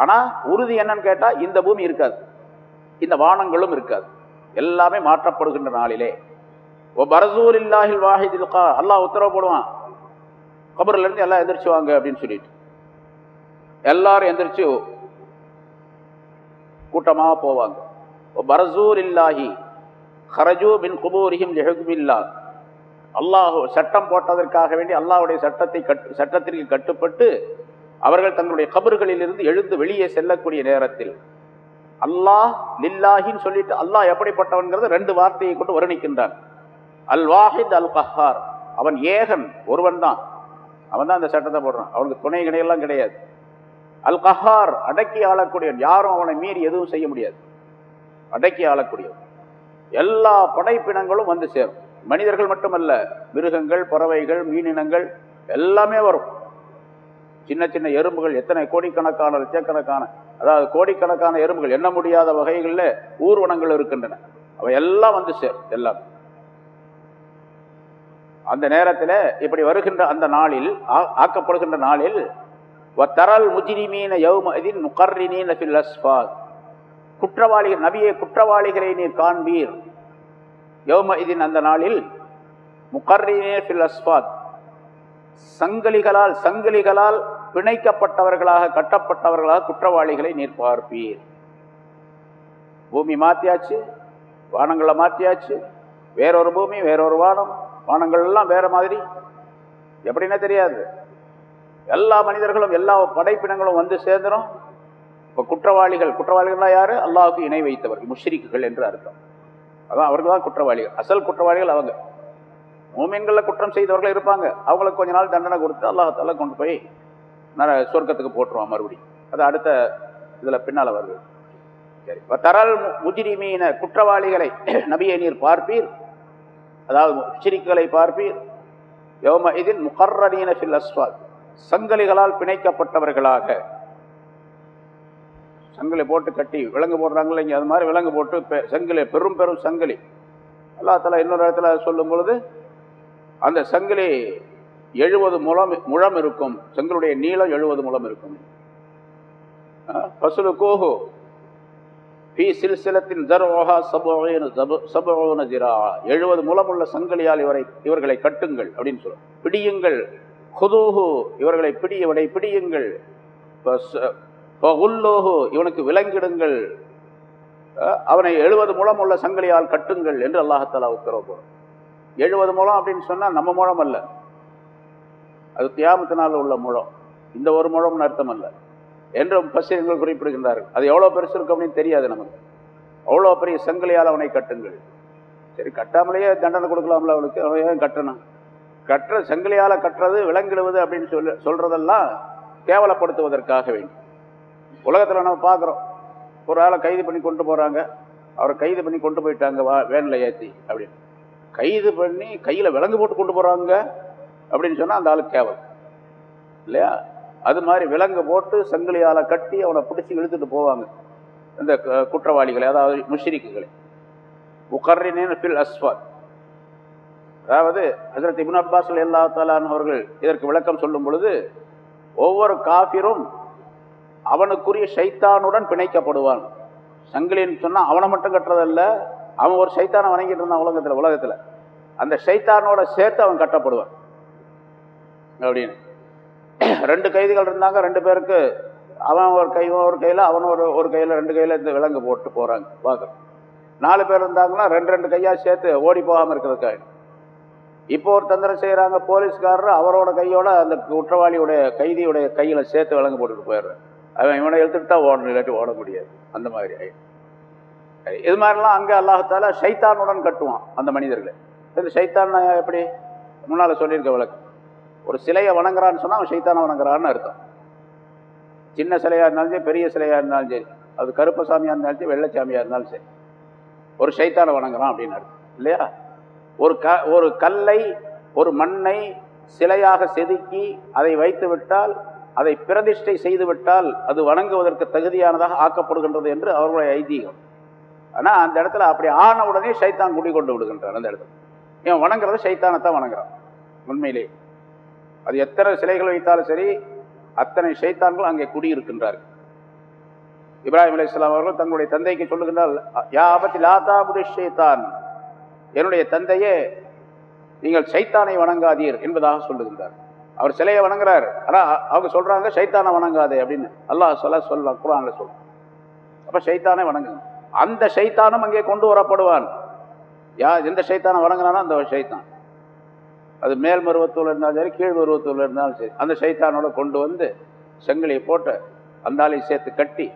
ஆனால் உறுதி என்னன்னு கேட்டால் இந்த பூமி இருக்காது. இந்த வானங்களும் இருக்காது. எல்லாமே மாற்றப்படுகின்ற நாளிலே. ஓ பரசூல் இல்லாஹில் வாஹிதில் கா அல்லாஹ் உத்தரவு போடுவான். கபர்லேருந்து எல்லாம் எந்திரிச்சு வாங்க அப்படின்னு சொல்லிட்டு. எல்லாரும் எந்திரிச்சு கூட்டமாக போவாங்க. ஓ பரசூல் இல்லாஹி ஹரஜூ பின் குபூரிஹிம் லெஹுபில்லா அல்லாஹு சட்டம் போட்டதற்காக வேண்டி அல்லாஹுடைய சட்டத்தை கட்டு சட்டத்திற்கு கட்டுப்பட்டு அவர்கள் தங்களுடைய கபர்களிலிருந்து எழுந்து வெளியே செல்லக்கூடிய நேரத்தில் அல்லாஹ் லில்லாஹின்னு சொல்லிட்டு அல்லாஹ் எப்படிப்பட்டவன்கிறத ரெண்டு வார்த்தையை கொண்டு வர்ணிக்கின்றான். அல் வாஹித் அல் கஹார் அவன் ஏகன் ஒருவன் தான் அவன் தான் அந்த சட்டத்தை போடுறான். அவனுக்கு துணை கிடையெல்லாம் கிடையாது. அல் கஹார் அடக்கி ஆளக்கூடியவன். யாரும் அவனை மீறி எதுவும் செய்ய முடியாது. அடக்கி ஆளக்கூடியவன். எல்லா படைப்பினங்களும் வந்து சேரும். மனிதர்கள் மட்டுமல்ல மிருகங்கள் பறவைகள் மீனினங்கள் எல்லாமே வரும். சின்ன சின்ன எறும்புகள் எத்தனை கோடிக்கணக்கான லட்சக்கணக்கான அதாவது கோடிக்கணக்கான எறும்புகள் எண்ண முடியாத வகைகளில் ஊர்வனங்கள் இருக்கின்றன. அவை எல்லாம் வந்து சேரும் எல்லாம். அந்த நேரத்தில் இப்படி வருகின்ற அந்த நாளில் ஆ- ஆக்கப்படுகின்ற நாளில் தரல் முஜிரிமீன யௌமதின் முகர்ரினீன ஃபில் அஸ்பாத் குற்றவாளிகள் நபியே குற்றவாளிகளை நீர் காண்பீர். யோமஹிதீன் அந்த நாளில் முகர்ரினே ஃபில் அஸ்பாத் சங்கிலிகளால் சங்கிலிகளால் பிணைக்கப்பட்டவர்களாக கட்டப்பட்டவர்களாக குற்றவாளிகளை நீர் பார்ப்பீர். பூமி மாத்தியாச்சு வானங்களை மாத்தியாச்சு வேறொரு பூமி வேறொரு வானம் வானங்கள் எல்லாம் வேற மாதிரி. எப்படின்னா தெரியாது. எல்லா மனிதர்களும் எல்லா படைப்பினங்களும் வந்து சேர்ந்துடும் இப்போ குற்றவாளிகள் குற்றவாளிகள்லாம் யாரு? அல்லாஹுக்கு இணை வைத்தவர்கள் முஷ்ரிக்குகள் என்று அர்த்தம். அதான் அவர்கள் தான் குற்றவாளிகள். அசல் குற்றவாளிகள் அவங்க. மூமின்களில் குற்றம் செய்தவர்கள் இருப்பாங்க. அவங்களுக்கு கொஞ்ச நாள் தண்டனை கொடுத்து அல்லாஹால கொண்டு போய் நர சொர்க்கத்துக்கு போட்டுருவான் மறுபடியும். அது அடுத்த இதில் பின்னால் வருது. சரி. தரல் முஜிரிமீன குற்றவாளிகளை நபியை நீர் பார்ப்பீர். அதாவது முஷிரிக்குகளை பார்ப்பீர். யோம இதில் முகர்ரீன ஃபில் அஸ்வாத் சங்கலிகளால் பிணைக்கப்பட்டவர்களாக சங்கிலி போட்டு கட்டி விலங்கு போடுறாங்களே இங்கே அது மாதிரி விலங்கு போட்டு பெ- சங்கிலி பெரும் பெரும் சங்கிலி. அல்லா தலா இன்னொரு இடத்துல சொல்லும் பொழுது அந்த சங்கிலி எழுபது முழம் முழம் இருக்கும். செங்கலுடைய நீளம் எழுபது முழம் இருக்கும். பசுலு கோஹு பி சில்சிலத்தின் ஜர்வஹா சபோன சபோன ஜிரா. எழுபது முழமுள்ள சங்கிலியால் இவரை இவர்களை கட்டுங்கள் அப்படின்னு சொல்லுவோம் பிடியுங்கள். குதூஹு இவர்களை பிடி இவரை பிடியுங்கள். பஸ்- இவனுக்கு விலங்கிடுங்கள் அவனை எழுபது மூலம் உள்ள சங்கிலியால் கட்டுங்கள் என்று அல்லாஹத்தாலா உத்தரவு போடும் எழுபது மூலம் அப்படின்னு சொன்னால் நம்ம மூலம் அல்ல. அது தியாமத்தினால் உள்ள முழம் இந்த ஒரு முழம்னு அர்த்தம் அல்ல. என்றும் பசியங்கள் குறிப்பிடுகின்றார்கள். அது எவ்வளோ பெருசு இருக்கும் அப்படின்னு தெரியாது நமக்கு. அவ்வளோ பெரிய சங்கிலியால் அவனை கட்டுங்கள். சரி கட்டாமலேயே தண்டனை கொடுக்கலாம்ல அவனுக்கு. அவன் கட்டணும்? கட்டுற சங்கிலியால் கட்டுறது விலங்கிடுவது அப்படின்னு சொல்லி சொல்கிறதெல்லாம் கேவலப்படுத்துவதற்காக வேண்டும் உலகத்தில் நம்ம பார்க்குறோம் ஒரு ஆளை கைது பண்ணி கொண்டு போகிறாங்க அவரை கைது பண்ணி கொண்டு போயிட்டாங்க வா வேனில் ஏற்றி அப்படின்னு. கைது பண்ணி கையில் விலங்கு போட்டு கொண்டு போகிறாங்க அப்படின்னு சொன்னால் அந்த ஆளுக்கு கேவல் இல்லையா? அது மாதிரி விலங்கு போட்டு சங்கிலியால் கட்டி அவனை பிடிச்சி இழுத்துட்டு போவாங்க. இந்த குற்றவாளிகளை அதாவது முஷிரிக்குகளை. முகர்ரினேன் ஃபில் அஸ்வாத். அதாவது ஹசரத் இபின் அப்பாஸ் அல்லா தாலான் அவர்கள் இதற்கு விளக்கம் சொல்லும் பொழுது ஒவ்வொரு காபிரும் அவனுக்குரிய சைத்தானுடன் பிணைக்கப்படுவான். சங்கிலின்னு சொன்னால் அவனை மட்டும் கட்டுறதல்ல அவன் ஒரு சைத்தானை வணங்கிட்டு இருந்தான் உலகத்தில் உலகத்தில். அந்த சைத்தானோட சேர்த்து அவன் கட்டப்படுவான். அப்படின்னு. ரெண்டு கைதிகள் இருந்தாங்க ரெண்டு பேருக்கு அவன் ஒரு கை ஒரு கையில் அவன் ஒரு ஒரு கையில் ரெண்டு கையில் இந்த விலங்கு போட்டு போகிறாங்க பார்க்குறோம் நாலு பேர் இருந்தாங்கன்னா ரெண்டு ரெண்டு கையாக சேர்த்து ஓடி போகாமல் இருக்கிறதுக்காக. இப்போ ஒரு தந்திரம் செய்கிறாங்க போலீஸ்காரர் அவரோட கையோட அந்த குற்றவாளியுடைய கைதியுடைய கையில் சேர்த்து விலங்கு போட்டுட்டு போயிடுறேன் அவன் இவனை எழுத்துட்டு தான் ஓடணும் இல்லாட்டி ஓட முடியாது. அந்த மாதிரி ஆயிடும். இது மாதிரிலாம் அங்கே அல்லாஹத்தால சைத்தானுடன் கட்டுவான் அந்த மனிதர்களை. இந்த சைத்தான் எப்படி? முன்னால் சொல்லியிருக்க விளக்கு. ஒரு சிலையை வணங்குறான்னு சொன்னால் அவன் சைத்தானை வணங்குறான்னு அர்த்தம். சின்ன சிலையாக இருந்தாலும் சரி பெரிய சிலையாக இருந்தாலும் சரி அது கருப்பசாமியா இருந்தாலும் சரி வெள்ளச்சாமியாக இருந்தாலும் சரி ஒரு சைத்தானை வணங்குறான் அப்படின்னு அர்த்தம். இல்லையா? ஒரு க ஒரு கல்லை ஒரு மண்ணை சிலையாக செதுக்கி அதை வைத்து விட்டால் அதை பிரதிஷ்டை செய்துவிட்டால் அது வணங்குவதற்கு தகுதியானதாக ஆக்கப்படுகின்றது என்று அவர்களுடைய ஐதீகம். ஆனால் அந்த இடத்துல அப்படி ஆன உடனே சைத்தான் குடி கொண்டு விடுகின்றான் அந்த இடத்துல. இவன் வணங்குறது சைத்தானத்தான் வணங்குறான் உண்மையிலே. அது எத்தனை சிலைகள் வைத்தாலும் சரி அத்தனை சைத்தான்கள் அங்கே குடியிருக்கின்றார்கள். இப்ராஹிம் அலைஹிஸ்ஸலாம் அவர்கள் தங்களுடைய தந்தைக்கு சொல்லுகின்றால் யா ஆபத்தில் லாதாபுடி ஷைத்தான். என்னுடைய தந்தையே நீங்கள் சைத்தானை வணங்காதீர் என்பதாக சொல்லுகின்றார். அவர் சிலையை வணங்குறாரு. ஆனால் அவங்க சொல்கிறாங்க சைத்தானை வணங்காதே அப்படின்னு. அல்லாஹ் சொல்ல சொல்ல குரானில் சொல்ல அப்போ சைத்தானே வணங்குங்க அந்த சைத்தானும் அங்கே கொண்டு வரப்படுவான். யா எந்த சைத்தானை வணங்குறானோ அந்த சைத்தான். அது மேல் மருவத்தூள் இருந்தாலும் சரி கீழ் மருவத்தூள் இருந்தாலும் சரி அந்த சைத்தானோட கொண்டு வந்து செங்கலியை போட்டு அந்தாலையும் சேர்த்து கட்டி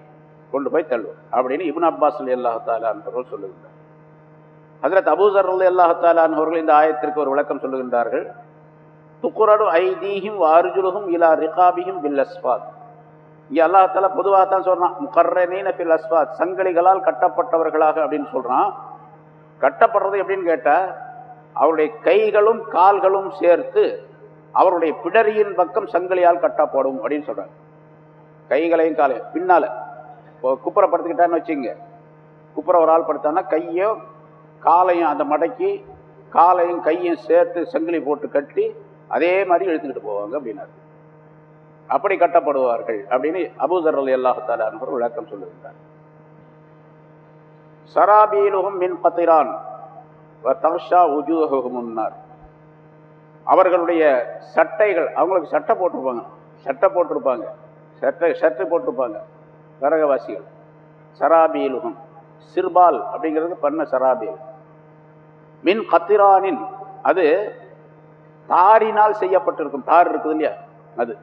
கொண்டு போய் தள்ளுவோம் அப்படின்னு இப்னு அப்பாஸ் அல்லாஹாலான்றவர்கள் சொல்லுகின்றார். அதில் தபூசர் அல்லாஹாலான் அவர்கள் இந்த ஆயத்திற்கு ஒரு விளக்கம் சொல்லுகின்றார்கள். துக்குரடு ஐதீஹிம் வார்ஜுலுகும் இலா ரிகாபியும் பில் அஸ்வாத் இங்கே அல்லாஹால பொதுவாக தான் சொல்கிறான் முக்கர்ரனீன பில் அஸ்வாத் சங்கிலிகளால் கட்டப்பட்டவர்களாக அப்படின்னு சொல்கிறான் கட்டப்படுறது எப்படின்னு கேட்டால் அவருடைய கைகளும் கால்களும் சேர்த்து அவருடைய பிடரியின் பக்கம் சங்கிலியால் கட்டப்படும் அப்படின்னு சொல்கிறாங்க கைகளையும் காலையும் பின்னால். இப்போ குப்புற படுத்துக்கிட்டான்னு வச்சுங்க குப்புற ஒரு ஆள் படுத்தான்னா கையும் காலையும் அதை மடக்கி காலையும் கையும் சேர்த்து சங்கிலி போட்டு கட்டி அதே மாதிரி இழுத்துக்கிட்டு போவாங்க அப்படின்னாரு அப்படி கட்டப்படுவார்கள் அப்படின்னு அபூதர் அலி அல்லாஹால விளக்கம் சொல்லுகின்றார் சராபீலுகும் மின் பத்திரான் தர்ஷா உஜூஹும் அவர்களுடைய சட்டைகள் அவங்களுக்கு சட்டை போட்டிருப்பாங்க. சட்டை போட்டிருப்பாங்க. சட்டை ஷர்ட்டு போட்டிருப்பாங்க. கரகவாசிகள். சராபீலுகம் சிர்பால் அப்படிங்கிறது பண்ண சராபீல் மின் கத்திரானின் அது தாரினால் செய்யப்பட்டிருக்கும். தார் இருக்குது இல்லையா? அது.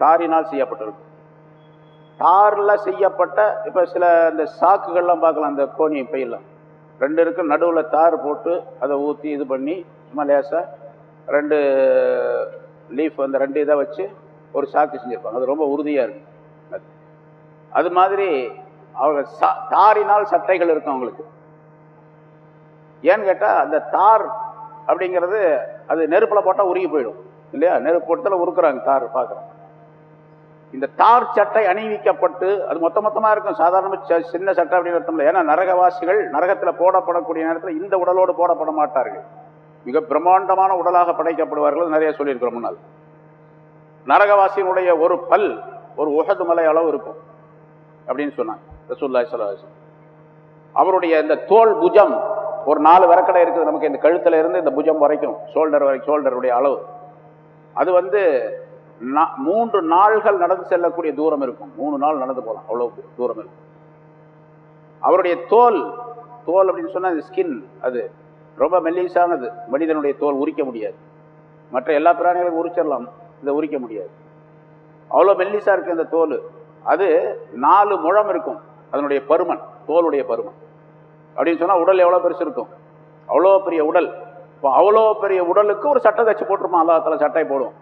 தாரினால் செய்யப்பட்டிருக்கும். தாரில் செய்யப்பட்ட இப்போ சில இந்த சாக்குகள்லாம் பார்க்கலாம் அந்த கோணி பையெல்லாம் ரெண்டு இருக்கு நடுவில் தார் போட்டு அதை ஊற்றி இது பண்ணி சும்மா லேசாக ரெண்டு லீஃப் அந்த ரெண்டு இதை வச்சு ஒரு சாக்கு செஞ்சுருப்பாங்க. அது ரொம்ப உறுதியாக இருக்கும். அது. அது மாதிரி அவங்க சா தாரினால் சட்டைகள் இருக்கும் அவங்களுக்கு. ஏன்னு கேட்டால் அந்த தார் அப்படிங்கிறது அது நெருப்பில் போட்டால் உருகி போயிடும். இல்லையா? நெருப்பு போட்டதில் உருக்குறாங்க தார் பார்க்குறோம் இந்த தார் சட்டை அணிவிக்கப்பட்டு அது மொத்த மொத்தமாக இருக்கும். சாதாரண ச- சின்ன சட்டை அப்படின்னு அர்த்தம் இல்லை ஏன்னா நரகவாசிகள் நரகத்தில் போடப்படக்கூடிய நேரத்தில் இந்த உடலோடு போடப்பட மாட்டார்கள். மிக பிரம்மாண்டமான உடலாக படைக்கப்படுவார்கள் நிறைய சொல்லியிருக்கிறோம் முன்னால் நரகவாசியினுடைய ஒரு பல் ஒரு உகது மலை அளவு இருக்கும். அப்படின்னு சொன்னாங்க. ரசூல்லாய் சலாஹம் அவருடைய இந்த தோல் புஜம் ஒரு நாலு விறக்கடை இருக்குது நமக்கு இந்த கழுத்தில் இருந்து இந்த புஜம் வரைக்கும் ஷோல்டர் வரைக்கும் ஷோல்டருடைய அளவு. அது வந்து நா- மூன்று நாள்கள் நடந்து செல்லக்கூடிய தூரம் இருக்கும். மூணு நாள் நடந்து போகலாம். அவ்வளோ தூரம் இருக்கும். அவருடைய தோல் தோல் அப்படின்னு சொன்னா ஸ்கின் அது ரொம்ப மெல்லிசானது. மனிதனுடைய தோல் உரிக்க முடியாது. மற்ற எல்லா பிராணிகளும் உரிச்சிடலாம். இதை உரிக்க முடியாது. அவ்வளோ மெல்லிசாக இருக்குது இந்த தோல். அது நாலு முழம் இருக்கும். அதனுடைய பருமன் தோலுடைய பருமன். அப்படின்னு சொன்னால் உடல் எவ்வளோ பெருசு இருக்கும்? அவ்வளோ பெரிய உடல். இப்போ அவ்வளோ பெரிய உடலுக்கு ஒரு சட்டை தச்சு போட்டிருப்பான் அல்லாஹால சட்டை போடும்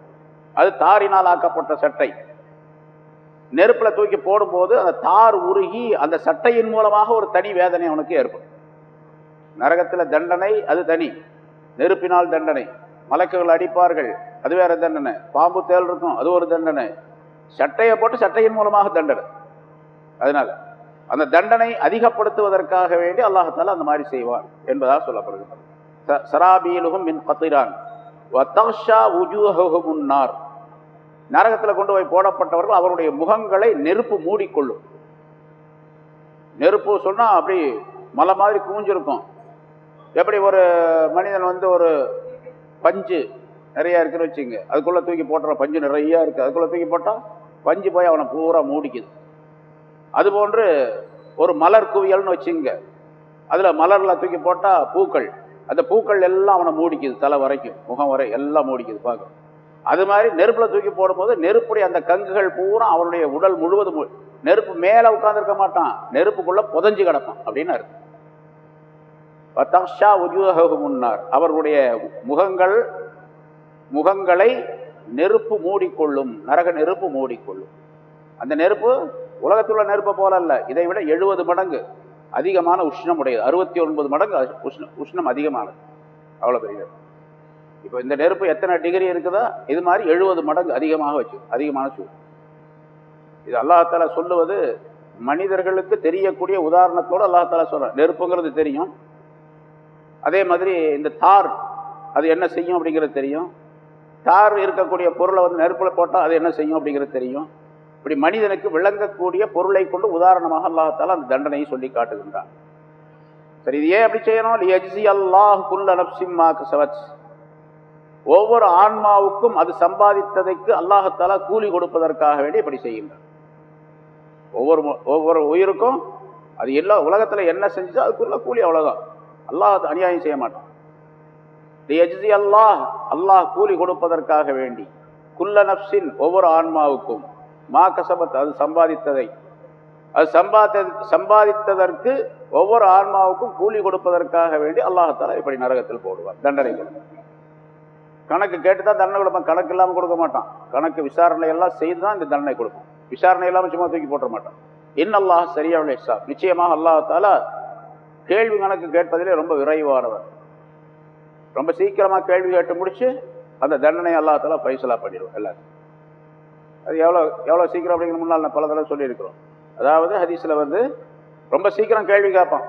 அது தாரினால் ஆக்கப்பட்ட சட்டை. நெருப்பில் தூக்கி போடும்போது அந்த தார் உருகி அந்த சட்டையின் மூலமாக ஒரு தனி வேதனை அவனுக்கு ஏற்படும். நரகத்தில் தண்டனை அது தனி. நெருப்பினால் தண்டனை. மலக்குகள் அடிப்பார்கள் அது வேற தண்டனை. பாம்பு தேல் இருக்கும் அது ஒரு தண்டனை. சட்டையை போட்டு சட்டையின் மூலமாக தண்டனை. அதனால அந்த தண்டனை அதிகப்படுத்துவதற்காக வேண்டி அல்லாஹால அந்த மாதிரி செய்வான் என்பதாக சொல்லப்படுகிறது. ச- சராபீலுகும் மின் கத்திரான் வத்தக்ஷா நரகத்தில் கொண்டு போய் போடப்பட்டவர்கள் அவருடைய முகங்களை நெருப்பு மூடிக்கொள்ளும். நெருப்பு சொன்னா அப்படி மலை மாதிரி குவிஞ்சிருக்கும். எப்படி ஒரு மனிதன் வந்து ஒரு பஞ்சு நிறைய இருக்குன்னு வச்சுங்க அதுக்குள்ள தூக்கி போட்டுற பஞ்சு நிறையா இருக்கு. அதுக்குள்ளே தூக்கி போட்டால் பஞ்சு போய் அவனை பூரா மூடிக்குது. அதுபோன்று ஒரு மலர் குவியல்னு வச்சுங்க. அதில் மலர்ல தூக்கி போட்டால் பூக்கள். அந்த பூக்கள் எல்லாம் அவனை மூடிக்குது தலை வரைக்கும். முகம் வரை எல்லாம் மூடிக்குது பார்க்க அது மாதிரி நெருப்புல தூக்கி போடும்போது நெருப்புடைய அந்த கங்குகள் பூரா அவனுடைய உடல் முழுவதும் நெருப்பு மேல உட்காந்துருக்க மாட்டான். நெருப்புக்குள்ளே புதஞ்சு கிடப்பான் அப்படின்னு அர்த்தம். வத்தக்ஷா உஜூஹஹு முன்னார். அவர்களுடைய முகங்கள் முகங்களை நெருப்பு மூடிக்கொள்ளும் நரக நெருப்பு மூடிக்கொள்ளும். அந்த நெருப்பு உலகத்தில் உள்ள நெருப்பை போல அல்ல. இதை விட எழுபது மடங்கு அதிகமான உஷ்ணம் உடையது அறுபத்தி ஒன்பது மடங்கு உஷ்ணம் உஷ்ணம் அதிகமானது. அவ்வளோ பெரிய. இப்போ இந்த நெருப்பு எத்தனை டிகிரி இருக்குதோ இது மாதிரி எழுபது மடங்கு அதிகமாக வச்சு அதிகமான சூடு. இது அல்லாஹால சொல்லுவது மனிதர்களுக்கு தெரியக்கூடிய உதாரணத்தோடு அல்லாஹால சொல்றான். நெருப்புங்கிறது தெரியும். அதே மாதிரி இந்த தார் அது என்ன செய்யும் அப்படிங்கிறது தெரியும். தார் இருக்கக்கூடிய பொருளை வந்து நெருப்பில் போட்டால் அது என்ன செய்யும் அப்படிங்கிறது தெரியும். இப்படி மனிதனுக்கு விளங்கக்கூடிய பொருளை கொண்டு உதாரணமாக அல்லாஹால அந்த தண்டனையை சொல்லி காட்டுகின்றான். சரி இது ஏன் அப்படி செய்யணும்? லியஜி அல்லாஹ் குல்ல நப்சிம் மா ஒவ்வொரு ஆன்மாவுக்கும் அது சம்பாதித்ததைக்கு அல்லாஹத்தாலா கூலி கொடுப்பதற்காக வேண்டி இப்படி செய்கின்றான். ஒவ்வொரு மு- ஒவ்வொரு உயிருக்கும் அது எல்லா உலகத்தில் என்ன செஞ்சோ அதுக்குள்ள கூலி அவ்வளோதான் அல்லாஹ் அது அநியாயம் செய்ய மாட்டான். லியஜ்ஸி அல்லாஹ் அல்லாஹ் கூலி கொடுப்பதற்காக வேண்டி. குல்ல நப்சின் ஒவ்வொரு ஆன்மாவுக்கும் மா கசபத் அது சம்பாதித்ததை. அது சம்பாத சம்பாதித்ததற்கு ஒவ்வொரு ஆன்மாவுக்கும் கூலி கொடுப்பதற்காக வேண்டி அல்லாஹத்தாலா இப்படி நரகத்தில் போடுவார் தண்டனை கொடுப்பார். கணக்கு கேட்டு தான் தண்டனை கொடுப்பான் கணக்கு இல்லாமல் கொடுக்க மாட்டான். கணக்கு விசாரணை எல்லாம் செய்து தான் இந்த தண்டனை கொடுப்பான். விசாரணை இல்லாமல் சும்மா தூக்கி போட்ட மாட்டான். இன்னல்லாஹ் சரியான இஸ்லாம் நிச்சயமாக அல்லாஹால கேள்வி கணக்கு கேட்பதிலே ரொம்ப விரைவானவர். ரொம்ப சீக்கிரமாக கேள்வி கேட்டு முடிச்சு அந்த தண்டனை அல்லாஹால பைசலா பண்ணிடுவோம் எல்லாரும் அது எவ்வளோ எவ்வளோ சீக்கிரம் அப்படிங்கிற முன்னால் நான் பல தடவை சொல்லியிருக்கிறோம். அதாவது ஹதீஸில் வந்து ரொம்ப சீக்கிரம் கேள்வி கேட்பான்.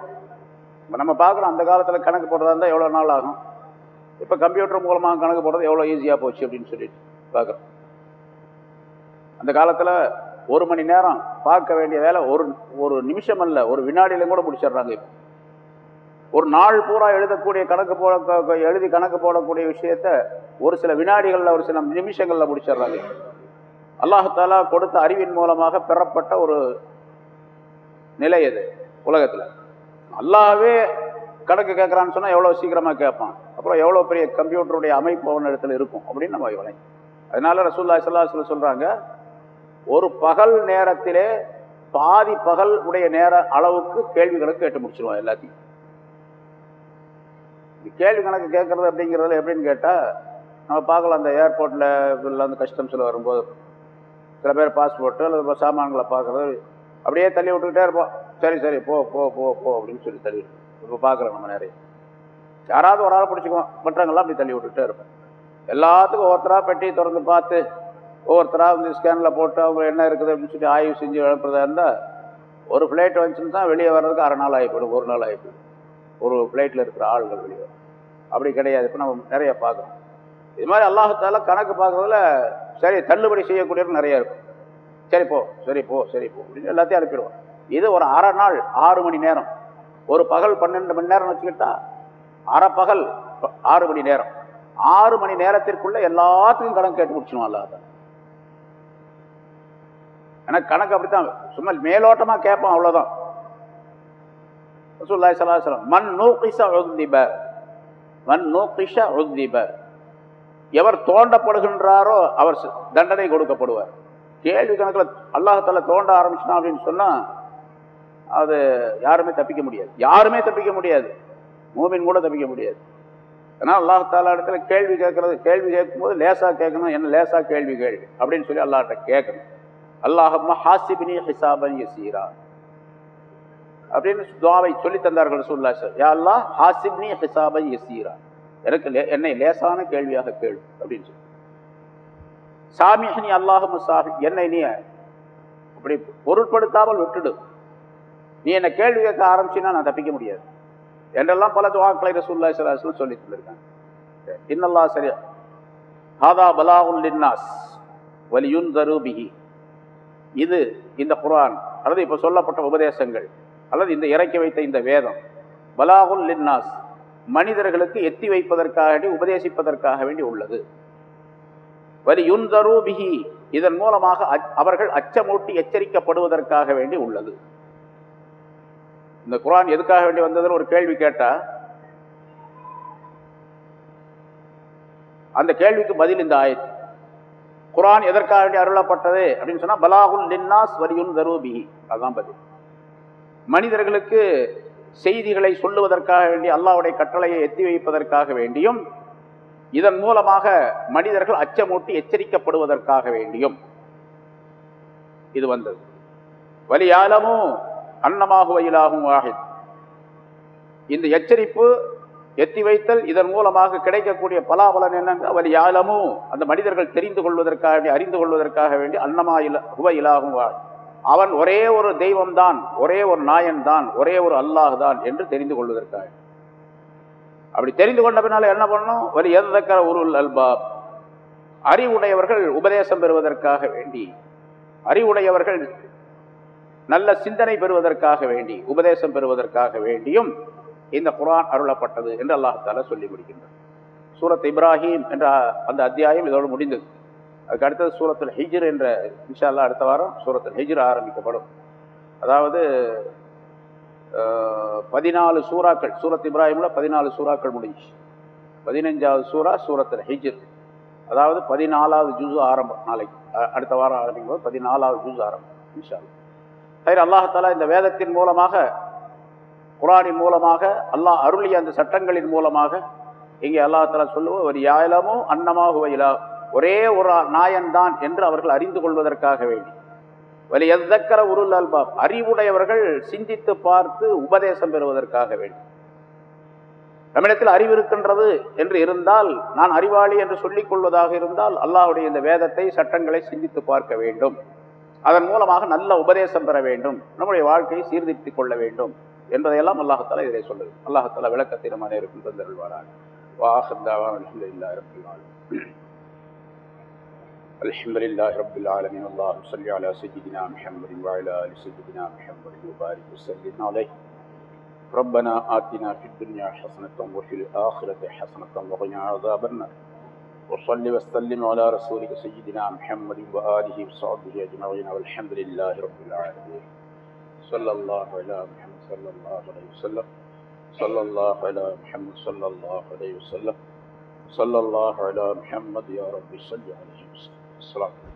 இப்போ நம்ம பார்க்குறோம் அந்த காலத்தில் கணக்கு போடுறதா இருந்தால் எவ்வளோ நாள் ஆகும்? இப்போ கம்ப்யூட்டர் மூலமாக கணக்கு போடுறது எவ்வளோ ஈஸியாக போச்சு அப்படின்னு சொல்லிட்டு பார்க்குறோம். அந்த காலத்தில் ஒரு மணி நேரம் பார்க்க வேண்டிய வேலை ஒரு ஒரு நிமிஷம் அல்ல ஒரு வினாடியில கூட முடிச்சிடுறாங்க இப்போ. ஒரு நாள் பூரா எழுதக்கூடிய கணக்கு போட எழுதி கணக்கு போடக்கூடிய விஷயத்த ஒரு சில வினாடிகளில் ஒரு சில நிமிஷங்களில் முடிச்சிடுறாங்க. அல்லாஹாலா கொடுத்த அறிவின் மூலமாக பெறப்பட்ட ஒரு நிலை இது உலகத்தில். அல்லாவே கணக்கு கேட்குறான்னு சொன்னால் எவ்வளோ சீக்கிரமாக கேட்பான் அப்புறம் எவ்வளோ பெரிய கம்ப்யூட்டருடைய அமைப்பு அவன் இடத்துல இருக்கும் அப்படின்னு நம்ம விளை அதனால ரசூல்லா சல்லாஹ் சொல்கிறாங்க ஒரு பகல் நேரத்திலே பாதி பகல் உடைய நேர அளவுக்கு கேள்வி கணக்கு கேட்டு முடிச்சிருவான் எல்லாத்தையும். இந்த கேள்வி கணக்கு கேட்கறது அப்படிங்கிறதுல எப்படின்னு கேட்டால் நம்ம பார்க்கலாம் அந்த ஏர்போர்ட்டில் இல்லை அந்த கஸ்டம்ஸில் வரும்போது. சில பேர் பாஸ்போர்ட்டு அல்லது சாமான்களை பார்க்குறது. அப்படியே தள்ளி விட்டுக்கிட்டே இருப்போம். சரி சரி போ போ போ போ அப்படின்னு சொல்லி தள்ளி இப்போ பார்க்குறோம் நம்ம நிறைய. யாராவது ஒரு ஆள் பிடிச்சிக்குவோம். மற்றவங்களாம் அப்படி தள்ளி விட்டுக்கிட்டே இருப்போம். எல்லாத்துக்கும் ஒவ்வொருத்தராக பெட்டி திறந்து பார்த்து ஒவ்வொருத்தராக வந்து ஸ்கேனில் போட்டு அவங்க என்ன இருக்குது அப்படின்னு சொல்லி ஆய்வு செஞ்சு எழுப்புறதா இருந்தால் ஒரு ஃப்ளைட் வந்துச்சுன்னு தான் வெளியே வர்றதுக்கு அரை நாள் ஆகிப்படும் ஒரு நாள் ஆகிப்படும் ஒரு ஃப்ளைட்டில் இருக்கிற ஆள்கள் வெளியே அப்படி கிடையாது. இப்போ நம்ம நிறைய பார்க்குறோம். இது மாதிரி அல்லாஹத்தால கணக்கு பார்க்குறதுல சரி தள்ளுபடி செய்யக்கூடியவர்கள் நிறைய இருக்கும். சரி போ சரி போ சரி போ அப்படின்னு எல்லாத்தையும் அனுப்பிடுவோம் இது ஒரு அரை நாள் ஆறு மணி நேரம். ஒரு பகல் பன்னெண்டு மணி நேரம் வச்சுக்கிட்டா அரை பகல் ஆறு மணி நேரம். ஆறு மணி நேரத்திற்குள்ள எல்லாத்துக்கும் கணக்கு கேட்டு முடிச்சிடும் அல்லாஹ் ஏன்னா கணக்கு அப்படித்தான் சும்மா மேலோட்டமா கேட்போம் அவ்வளவுதான். ரசூலுல்லாஹி ஸல்லல்லாஹு அலைஹி வஸல்லம் மன் நூகிஸ உத்திப மன் நூகிஷ உத்திப எவர் தோண்டப்படுகின்றாரோ அவர் தண்டனை கொடுக்கப்படுவார். கேள்வி கணக்கில் அல்லாஹால தோண்ட ஆரம்பிச்சினா அப்படின்னு சொன்னால் அது யாருமே தப்பிக்க முடியாது. யாருமே தப்பிக்க முடியாது. மூமின் கூட தப்பிக்க முடியாது. ஏன்னா அல்லாஹால இடத்துல கேள்வி கேட்கறது கேள்வி கேட்கும்போது லேசா கேட்கணும் என்ன லேசா கேள்வி கேள்வி அப்படின்னு சொல்லி அல்லாஹ்ட்ட கேட்கணும். அல்லாஹம்மா ஹாசிபினி ஹிசாபன் எசீரா அப்படின்னு துவாவை சொல்லி தந்தார்கள் சொல்லா சார் யா அல்லாஹ் ஹாசிப்னி ஹிசாபன் யசீரா. எனக்கு லே- என்னை லேசான கேள்வியாக கேளு அப்படின்னு சொல்லி. சாமிஹனி அல்லாஹமு சாஹிப் என்னை நீ அப்படி பொருட்படுத்தாமல் விட்டுடு. நீ என்னை கேள்வி கேட்க ஆரம்பிச்சுன்னா நான் தப்பிக்க முடியாது. என்றெல்லாம் பல துவாக்களை ரசூல்லா சலாஹ் சொல்லி தந்திருக்காங்க இன்னல்லா சரியா ஹாதா பலாவுல் லின்னாஸ் வலியுன் பிஹி. இது இந்த குரான் அல்லது இப்போ சொல்லப்பட்ட உபதேசங்கள் அல்லது இந்த இறக்கி வைத்த இந்த வேதம். பலாகுல் லின்னாஸ் மனிதர்களுக்கு எத்தி வைப்பதற்காக வேண்டி உபதேசிப்பதற்காக வேண்டி உள்ளது. வலி யுன்தரு பிஹி இதன் மூலமாக அவர்கள் அச்சமூட்டி எச்சரிக்கப்படுவதற்காக வேண்டி உள்ளது. இந்த குரான் எதுக்காக வேண்டி வந்ததுன்னு ஒரு கேள்வி கேட்டா அந்த கேள்விக்கு பதில் இந்த ஆயத்து. குரான் எதற்காக வேண்டி அருளப்பட்டது அப்படின்னு சொன்னா பலாகுல் லின்னாஸ் வரியுன் தரூபிஹி அதுதான் பதில். மனிதர்களுக்கு செய்திகளை சொல்லுவதற்காக வேண்டி அல்லாவுடைய கட்டளையை எத்தி வைப்பதற்காக வேண்டியும் இதன் மூலமாக மனிதர்கள் அச்சமூட்டி எச்சரிக்கப்படுவதற்காக வேண்டியும் இது வந்தது. வலியாலமும் அன்னமாகுவ இலாகும் வாஹித். இந்த எச்சரிப்பு எத்தி வைத்தல் இதன் மூலமாக கிடைக்கக்கூடிய பலாபலன் என்னங்க? வலி யாலமும் அந்த மனிதர்கள் தெரிந்து கொள்வதற்காக வேண்டி அறிந்து கொள்வதற்காக வேண்டி அன்னமா இல ஹுவ இலாகும் அவன் ஒரே ஒரு தெய்வம்தான் ஒரே ஒரு நாயன் தான் ஒரே ஒரு அல்லாஹ் தான் என்று தெரிந்து கொள்வதற்காக. அப்படி தெரிந்து கொண்ட பின்னால் என்ன பண்ணணும்? வலி எதற்கிற உருள் அல்பாப்? அறிவுடையவர்கள் உபதேசம் பெறுவதற்காக வேண்டி அறிவுடையவர்கள் நல்ல சிந்தனை பெறுவதற்காக வேண்டி உபதேசம் பெறுவதற்காக வேண்டியும் இந்த குரான் அருளப்பட்டது என்று அல்லாஹால சொல்லி முடிக்கின்றார் சூரத் இப்ராஹிம் என்ற அந்த அத்தியாயம் இதோடு முடிந்தது. அதுக்கு அடுத்தது சூரத்தில் ஹிஜ்ர் என்ற இன்ஷா அடுத்த வாரம் சூரத்தில் ஹிஜ்ர் ஆரம்பிக்கப்படும். அதாவது பதினாலு சூறாக்கள் சூரத் இப்ராஹிமில் பதினாலு சூறாக்கள் முடிஞ்சு பதினஞ்சாவது சூறா சூரத்தில் ஹிஜ்ர். அதாவது பதினாலாவது ஜூஸ் ஆரம்பம் நாளைக்கு. அடுத்த வாரம் ஆரம்பிக்கும் போது பதினாலாவது ஜூஸ் ஆரம்பம் இன்ஷா அல்லாஹ் சரி அல்லாஹாலா இந்த வேதத்தின் மூலமாக குரானின் மூலமாக அல்லாஹ் அருளிய அந்த சட்டங்களின் மூலமாக இங்கே அல்லாஹாலா சொல்லுவோம் ஒரு யாயலமோ அன்னமாக இலா ஒரே ஒரு நாயன்தான் என்று அவர்கள் அறிந்து கொள்வதற்காக வேண்டி. வலி எதக்கர உருள் அல்பாப் அறிவுடையவர்கள் சிந்தித்து பார்த்து உபதேசம் பெறுவதற்காக வேண்டி. நம்மிடத்தில் அறிவு இருக்கின்றது என்று இருந்தால் நான் அறிவாளி என்று சொல்லிக் கொள்வதாக இருந்தால் அல்லாஹுடைய இந்த வேதத்தை சட்டங்களை சிந்தித்து பார்க்க வேண்டும். அதன் மூலமாக நல்ல உபதேசம் பெற வேண்டும். நம்முடைய வாழ்க்கையை சீர்திருத்திக் கொள்ள வேண்டும் என்பதையெல்லாம் அல்லாஹத்தாலா இதை சொல்லுது. அல்லாஹத்தாலா விளக்கத்தினமான இருக்கும் அனைவருக்கும் தந்தருள்வாராக வாஹந்தாவான் அல்ஹம்துலில்லாஹி ரப்பில் الحمد لله رب العالمين اللهم صل على سيدنا محمد وعلى ال سيدنا محمد وبارك وسلم عليه ربنا آتنا في الدنيا حسنة وفي الآخرة حسنة وقنا عذاب النار وصل وسلم على رسولك سيدنا محمد وآله وصحبه أجمعين والحمد لله رب العالمين صلى الله على محمد صلى الله عليه وسلم صلى الله على محمد صلى الله عليه وسلم صلى الله على محمد يا رب صل عليه وسلم Selaku.